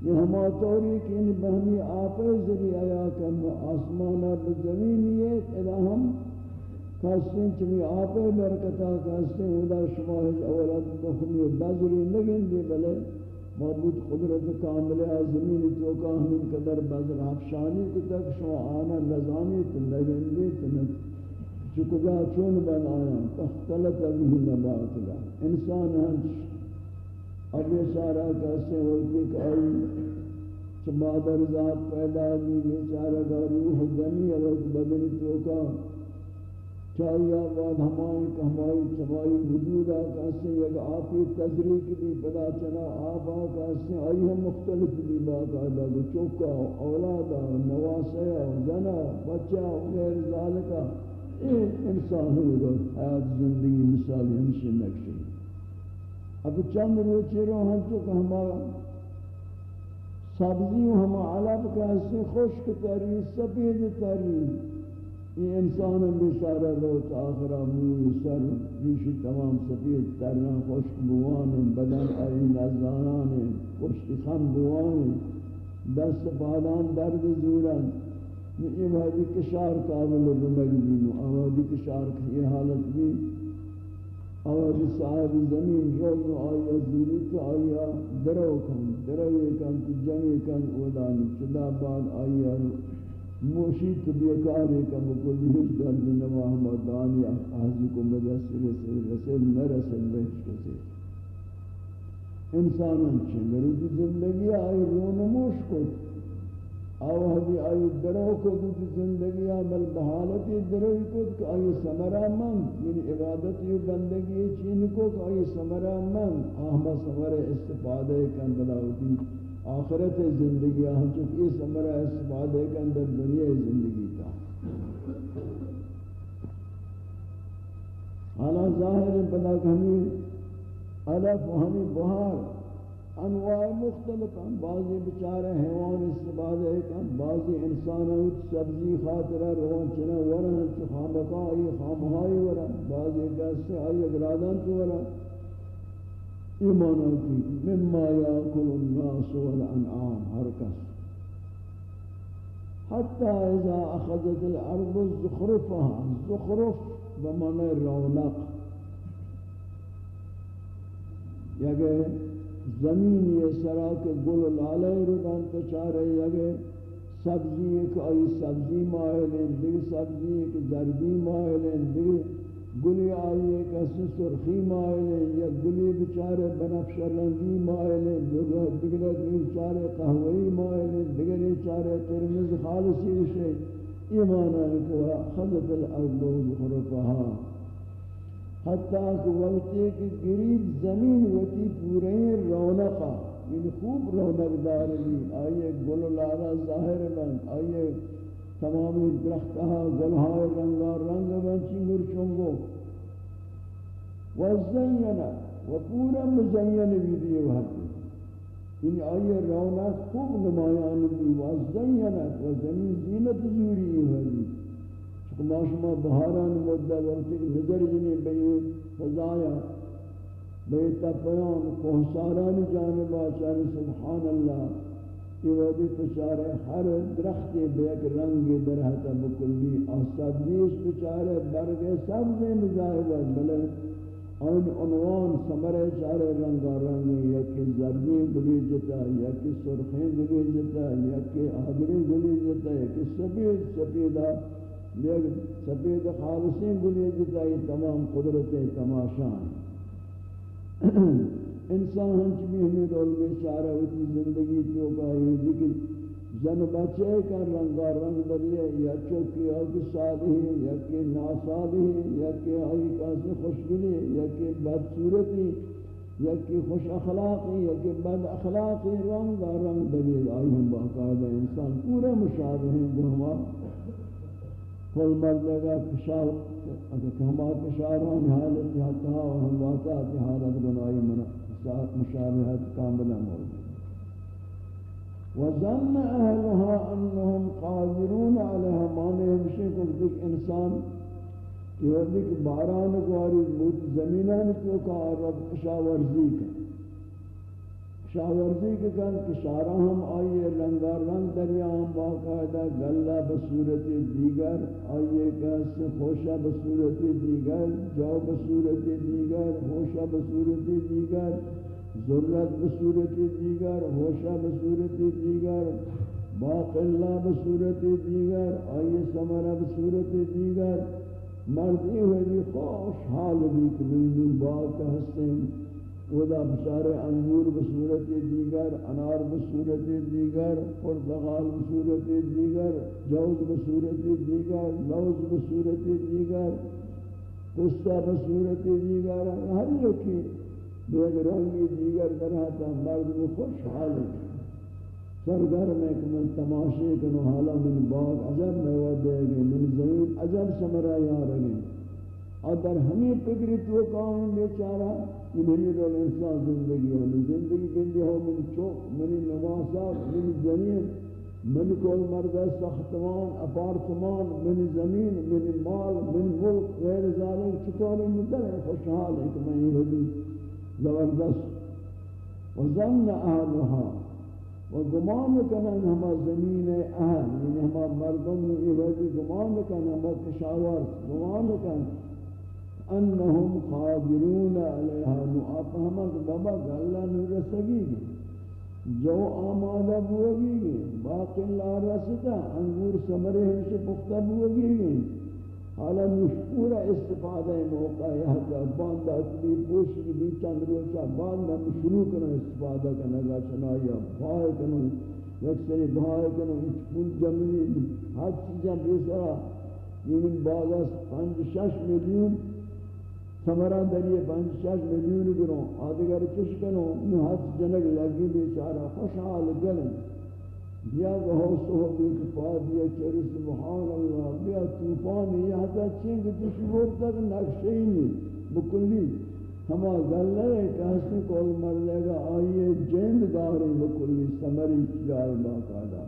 یہ ہما طوری کہ ان بہمی آپ ذریعہ آیا کہ آسمانہ بزمین یہ ادا ہم کہستیں چمی آپ برکتا کہستیں ادا شماہج اولاد بہمی بزری نگن دی بلے، معبود قدرت کامل زمین تو کا ہمیں قدر بزر حفشانی کی تک شما آنا نظامی تو نگن دی تو چکجا چون بن آیا تختلت ابھی نبات اللہ انسان ہنچ اب یہ سارا کیسے ہوتی کہ آئی کہ مادر ذات پیدا بھی بیچارہ کا روح دمی علیہ بدن توکا۔ چاہیا بعد ہمائی کہ ہمائی چمائی وجود آکا یک آپی تذریق بھی پدا چنا آپ آکا آئی ہم مختلف بھی باقاعدہ چوکا اولادا نواسیا زنا بچہ غیر ذالکا ایک انسان ہوگا حیات زندگی مثالی ہمشہ نکشی۔ اب چند روچے رو ہم تو کہ ہمارا سبزی و ہم علب کا سے خشک تری، سفید تری۔ یہ انسان بیچارہ روت آخرہ موی سر ریشی تمام سفید ترنا، خشک بوان، بدن آئی نزانان خشک خم بوان، دست پادان درد زورن یہ وحدی کشار قابل رمگ بھی، آوادی کشار کی حالت بھی۔ اور صاحب زمین جو آیا زوری تو آیا درو کن درو کن، تو جمع کن ودان چدا بعد آیا موشی تو بیکاری کن بکل ہیچ درد نما نوا ہمدانی احضی کو مدس رسل رسل نرسل بہش کسی انسانان چھ لرد زندگی آئی رونموش کن۔ او ہدی آئی درو کو دوت زندگی عمل بحالتی دروی کو کہ آئی سمرہ من یعنی عبادتی بندگی چین کو کہ آئی سمرہ من آہما سمرہ استفادہ کن بلاوتی، آخرت زندگی ہم چکہ یہ سمرہ استفادہ کن در دنیا زندگی تا۔ حالا ظاہر بدا کہ ہمیں علف و ہمیں بہار انواع مختلف ہیں۔ بعضی بچارے حیوان استفادہ کن بعضی انسان انسانوں سبزی خاطرہ روان چنہ ورن چو خامقا آئی خامہائی ورن بعضی کسی آئی اگرادان چو ورن ایمانوں کی مما یاکل الناس والانعام، ہر کس۔ حتی اذا اخذت الارض الزخرفها الزخرف بمعنی رونق۔ یعنی زمین یہ سرا کے گل لالے ردان تو چارے یگے، سبزی ایک آئی سبزی مائل ہیں دیگر سبزی ایک زردی مائل ہیں دیگر گلی آئی ایک ایسی سرخی مائل ہیں یا گلی بچارے بنفش رنگی مائل ہیں دیگر بچارے قہوئی مائل ہیں دیگر چارے ترمز خالصی وشے ایمانا ہے کہ خلط الارض و خرفہا حتیٰ کہ وقتی کہ گریب زمین وقتی پورے رونقا یعنی خوب رونق دار لی آئیے گل لارا ظاہر بن آئیے تمامی درختہ گلہائے رنگا رنگ بنچی مرچنگو وزینہ و پورا مزین بھی دیئے وقتی یعنی آئیے رونق خوب نمایان بھی وزینہ و زمین زینت زوری ہوئی ما شما بہاران مدد وقتی نظر جنی بئی فضایا، بئی تپیان کوہساران جانب آچار سبحان اللہ، یہ وقتی پچارے ہر درخت بیک رنگ درہتا بکلی اور سبزیش پچارے برگ سبز مزاہبت بلے ان عنوان سمرے چارے رنگا رنگ یکی زردی گلی جتا یکی سرخیں گلی جتا یکی آگری گلی جتا یکی سبید سبیدہ لیکن سفید خالصین بلی جتائی تمام قدرت تماشان۔ انسان ہنچ بھی ہمیں رول میں چارہ ہوتی زندگی تو کا یہ ذکر زن بچے کا رنگا رنگ دریا یا چوکی آگی صالح یا کہ ناصالح یا کہ آئی کاسی خوشگلی، یا کہ بدصورتی یا کہ خوش اخلاقی، یا کہ بد اخلاقی رنگا رنگ دریا آئی ہم باقاعدہ انسان پورے مشابہ ہیں، جو گھما کل مردگا فشار، اگر ہما فشاران حالت حتا و ہم واقعات حالت بنائی مشابہت کاملہ موجود وظن اهلها انهم قادرون عليها مانے ہمشے کو دیکھ انسان یہ دیکھ باران کو آری، زمینان کو کا رب شاورزی کا۔ شاورزی کے کن کہ شارہ ہم آئیے رنگا رنگ دریا ہم باقاعدہ گلہ بصورت دیگر، آئیے کس خوشہ بصورت دیگر جو بصورت دیگر خوشہ بصورت دیگر، ذرت بصورت دیگر خوشہ بصورت دیگر، باقلہ بصورت دیگر، آئیے سمرہ بصورت دیگر۔ مردی ہوئی خوش حال بھی کبھی باقا ہستیں ودا بشار انگور بصورت دیگر، انار بصورت دیگر پرتغال بصورت دیگر، جوز بصورت دیگر، لوز بصورت دیگر پستا بصورت دیگر، ہر یکی دیگر رنگی دیگر درہتا مرد میں خوش حال سرگر میں کہ من تماشے کنو حالا من باغ عجب میں ودے گے من زمین عجب سمرہ یہاں رگے اور در ہمیں فکری تو کام بیچارہ یہ نہیں رول انسان زندگی ہے زندگی گندی ہو من چوک منی نواسا من زمین من کول مرد ساختمان اپارتمان من زمین من مال من ملک غیر ذالک چطوری مدر ہے خوشحال ہے کہ میں یہ حدی زبردست و اہلها و گمان کنن ہما زمین اہل یعنی ہما مردم یہ حدی گمان کنن ہما کشاور گمان کنن انہم قادرون علیہا نعافہمت بابا گلہ نرسگی گی، جو آمادہ بوگی گی، باقی اللہ رستا انگور سمرے ہمشے پختہ بوگی گی۔ حالا مشکورہ استفادہ موقع ہے، حتی باندہ اتبی پوشی بھی چند روچہ باندہ مشروع کرنا استفادہ کرنا گا چنایا بھائی کرنا یکسری بھائی کرنا اچھ پول جمعی، ہر چیزیں بیسرا یہ من بعض پنج شش ملیون سمرا دریے پنج شش ملیون گروں آدھگر کش کنو جنگ لگی بیچارہ خوشحال گلن یا گہو سو بیک پا دیا چر اللہ بیا توفان یہ حتا چنگ دشور تک نقشینی بکلی ہما گلے کہستے کول مر لے گا آئیے جند گارے بکلی سمری جائے باقادہ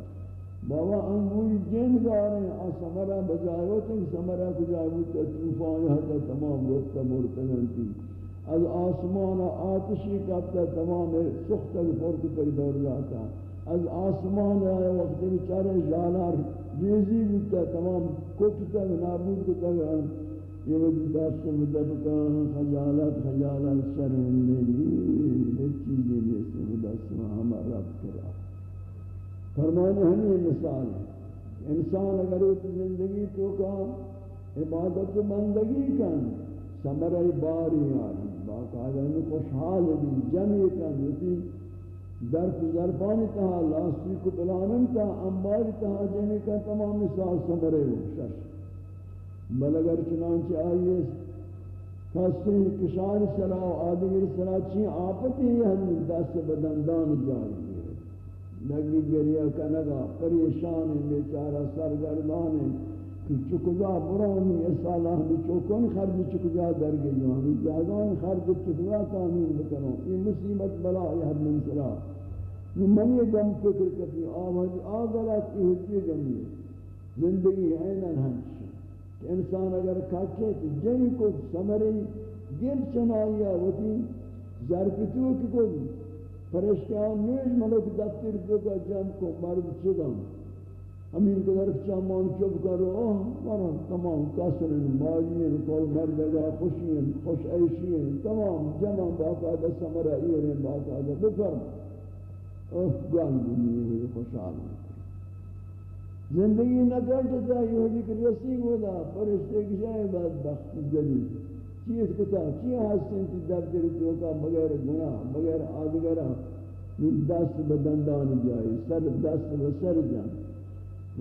بابا انگوی جن گارے ہیں سمرہ بجائے ہوتے ہیں، سمرہ کجائے ہوتے توفان حتی تمام روکتا مرتگن تھی از آسمان آتشی کبتا تمام سخت فرق پر دور جاتا. از آسمان آئے وقت بچارے جالار ریزی بودتا تمام کٹتا نابود کتا گا یہ وقت دست مدبکا خجالت خجالت سر لیلی ایک چیزی بھی لیسے دست ہمارا رب کرا. فرمانے ہمیں مثال ہے۔ انسان اگر اس زندگی تو کا عبادت بندگی کن سمرہ باری آئی، باقاعدہ میں خوشحال بھی جمعی کن ہوتی درف ظرفانی تہا، لاستی کو پلانن تا انباری تہا جمعی کا تمام مثال سمرہ ہو، شش۔ بل اگر چنانچہ آئیے کسی کشار سراؤ آدگر سراؤ چین آپتی ہم دست بدندان جاری لگی گریہ کنگا پریشان بیچارہ سرگردان کہ چکجا برانی اصالہ بھی چکن خرج چکجا در گئی ہمیں زیادان خرج چکجا تامین بکنو یہ مصیبت بلا یہ حد منصرا یہ منی گم فکر کرتی آواز آگلت کی حجی گمی۔ زندگی اینن ہنچ۔ کہ انسان اگر کھاچے تو جنی کو سمری گر چنائیا ہوتی۔ ظرفتو کی کو فرشتیان نیش ملک دفتر دکا جمع کو مرد چدم ہمین قدر چامان چوب کرو آہ مرا تمام کسرن مالین کل مردگا خوشین خوش عیشین تمام جمع باقاعدہ سمرہ ایرین باقاعدہ بفرم اوہ گل دنیا ہوئی خوشحال زندگی نہ کرتا تھا یہ ہوئی رسی ہوتا فرشتے کی جائے بعد بخت جلیل چیز کتا چی حسن تی دفتر توکا بغیر گناہ بغیر آدگرہ من دست بدندان جائی، سر دست بسر جان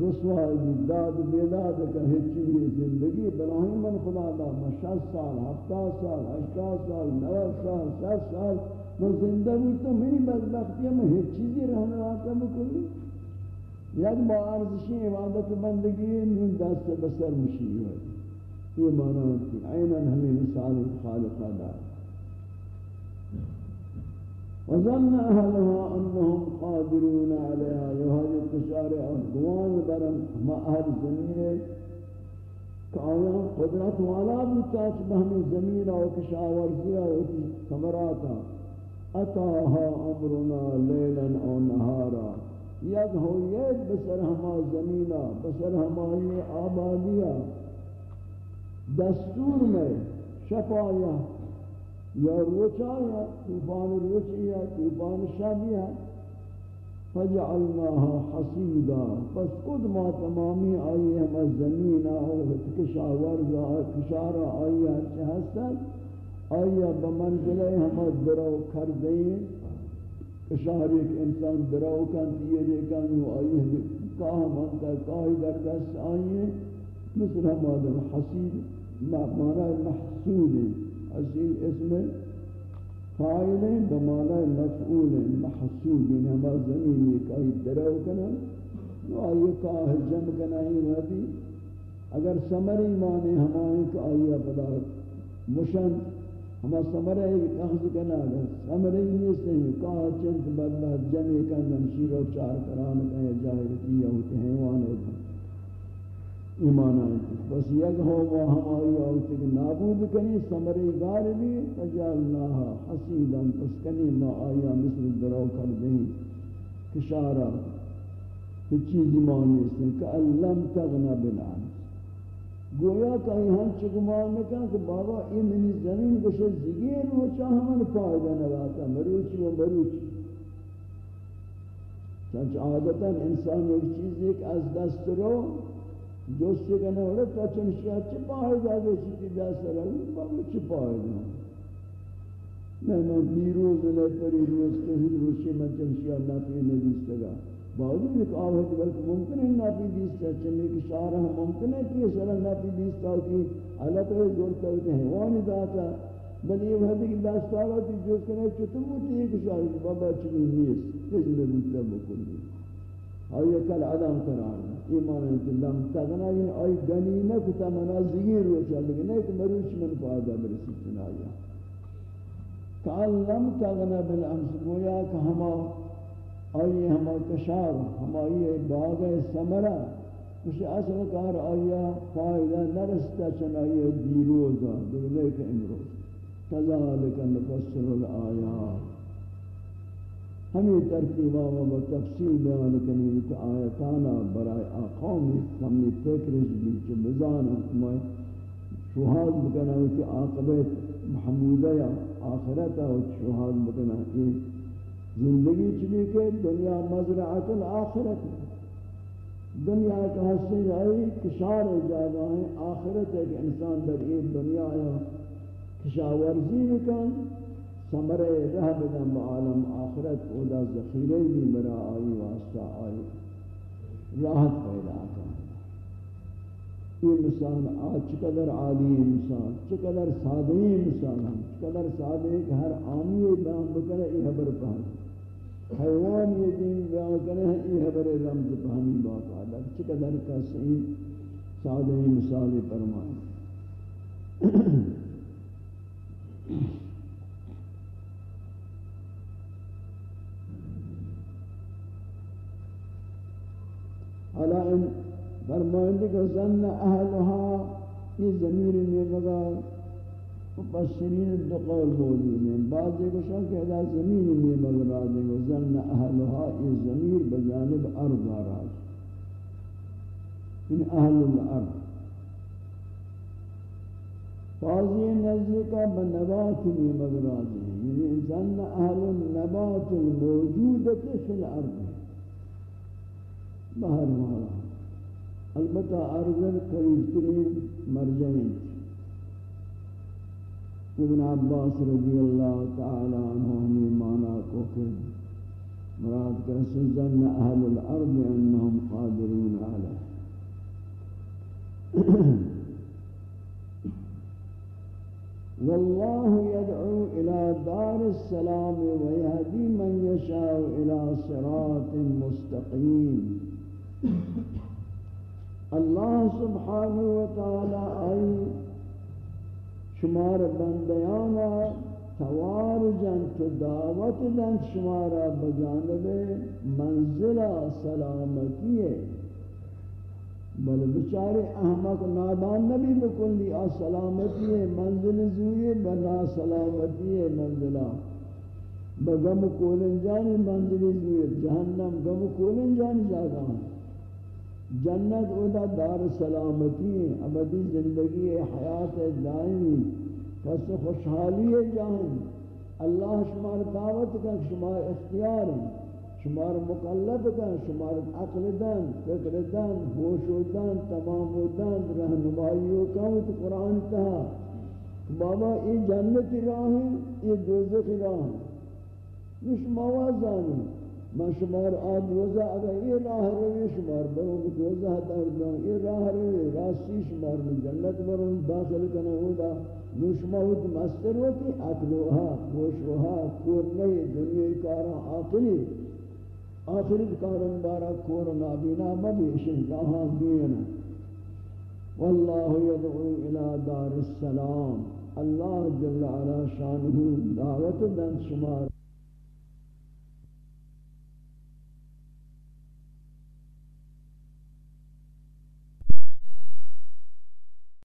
رسوائی دی داد بیداد کا ہچی زندگی بلاہی من خدا دا میں شست سال ہفتہ سال ہشتہ سال نو سال ست سال۔ میں زندہ بھی تو میری بدبختی ہے میں ہیچ چیزی رہنے آتا بکلی یک با عرضشی عبادت بندگی نون دست بسر مشی ہوئی یہ معنی ہے کہ عیناً ہمیں مثال خالقہ دار وظن أهلها أنهم قادرون عليها. يهدي التشارع الضوان برم ما أهل زمينه. كأيام قدرت والا بتاس بهم زمينة وكشاورزية وثمراتها أتاها أمرنا ليلا أو نهارا. يد هو يد بسر هما زمينة بسر هما آبادية دستور میں شفایا یا روچایا طوفان روچیا طوفان شبیا فجعلناها حصیدا، پس خود ما تمامی آئی ہم از زمین آئی کشاورز آئی کشارا آئی ہرچے ہستن آیا بمنزلہ ہم از درو کر دیں ایک انسان درو کن تیرے کن و آئیے کاہ منتا کاہی در دست آئیے مثل ہم آدم حسید معنی محسود حسید اسم فائل بمعنی مفعول. محسود یعنی ہم زمین کاہی درو کنن و آئیے کاہ جم کنائی مہدی اگر سمری مانے ہمائیں کہ آئیے پدا مشند ہما سمرہ ایک اخذ کنا گا سمرہ ہی نہیں سے کہا چند بدبہت جمعی کن نمشیر و چار کران کہیں جاہرتی یا ہوتے ہیں وانے تھا ایمان آئیتی بس یک ہو وہ ہماری آئیتی کہ نابود کنی سمرہ غالبی فجالناها حسیدا، پس کنی ما آیا مثل درو کر دیں کشارہ کچھ چیزی مانی سے کہ لم تغنى بالعام گویا کہ ہم چکمان چگمان نکن کہ بابا یہ منی زمین گوشے زگیر و چاہ من فائدہ نواتا مروچی و مروچی۔ چنچ عادتا انسان ایک چیز ایک از دست رو دوستی کا نہ ہوتا تا چنشیا چی فائدہ گوشی کی دست رو بابا چی فائدہ میں من بیروز نے پری روز کہیں روشی من چنشیا نفی ندیستگا باوجود ایک آوہد بلکہ ممکن ہے ناپی بیستا چمی کی شارہ ممکن ہے کہ سر ناپی بیستا کی اللہ تو زورتا ہوتے ہیں وانی داتا بل یہ وحدی کی داستا ہوتی جو کنے چتم ہوتی ہے کہ شارہ بابا چمی نیس کس میں بودتا بکلی آئی کل عدم قرار ایمان انت لم تغنا یعنی آئی گنی نکتا منازگیر روچا لیکن ایک مروچ من فائدہ برسی چنایا کہ لم تغنا بالامس گویا کہ ہما آئی ہما کشار ہمائی باغ سمرہ کچھ اصل کار آیا فائدہ نرستا چنائی دیروزا دلے کے امروز. کذالک نفسر الآیات. ہمیں ترتیبہ و تفصیل بیان کنی کہ آیتانا برای آقامی ہمیں تکرش بھی چھ بزانا ہمیں شہاد بکنا کہ آقبت محمودہ یا آخرتا شہاد بکنا یہ زندگی چلی کہ دنیا مزرعت الآخرت. دنیا کا حصہ جائے کشار جاگا ہے آخرت ہے کہ انسان در این دنیا ہے کشاورزی بکن سمرے رہ بدن بعالم آخرت اودا ذخیرے بھی برا آئی واسطہ آئی راحت پیدا کر یہ مثال آج چقدر عالی مثال چقدر سادہی مثال ہم چقدر سادہ کہ ہر آمی بیان بکرے یہ حبر پہنچ حیوان یہ دین بیان کرے ہیں یہ حبر رمز پہمی بات آدھا چقدر کا صحیح سادہ مثال فرمائے حالا ان فرمائندے کہ ظن اہلها یہ ضمیر نے بگا مفسرین دو قول موجود ہیں۔ بعض کو شان کہ ادا زمین میں مغراد ہے وزن اهلها یہ ضمیر بجانب یعنی یعنی ارض راج ان اهل الارض۔ فاضی نزل کا بنبات میں مغراد ہے یعنی ظن اهل النبات الموجودة في الارض بہر مالا. البتہ ارض قریب ترین مرجعین ابن عباس رضی اللہ تعالی عنہ ہمیں مانا کو کہ مراد کا سزن اہل الأرض انہم قادرون علیہ. والله يدعو إلى دار السلام ويهدي من يشاء إلى صراط مستقيم الله سبحانه وتعالى أي شمار بندیانا توار جن تو دعوت دن شمارا بجانب منزل سلامتی ہے۔ بل بچارے احمق نادان نبی بکلی آ سلامتی ہے، منزل زوئی بنا سلامتی ہے، منزلہ۔ بغم کولن جانی منزل زوئی جہنم غم کولن جانی جاگا جنت ادا دار سلامتی ہے، ابدی زندگی ہے، حیات دائمی کس خوشحالی جان اللہ شمار دعوت کا، شمار اختیار ہے۔ شمار مقلب کا، شمار عقل دن فکر دن ہوش و دن تمام و دن رہنمائی و قوت قرآن تہا بابا، یہ جنت راہ ہے، یہ دوزخ راہ ہے۔ یہ موازانی ما شمار آد روزہ اگر یہ راہ روی شمار برون دوزہ دردان یہ راہ روی راستی شمار من جنت برون داخل کنا ہودا نشماوت مستر ہوتی اکلوہا گوشوہا کورنی دنیا کارا آخری. آخری کارن بارا کور نابینا مبیشن راہاں دینا واللہ یدعو الى دار السلام. اللہ جل علا شانہ دعوت دن شمار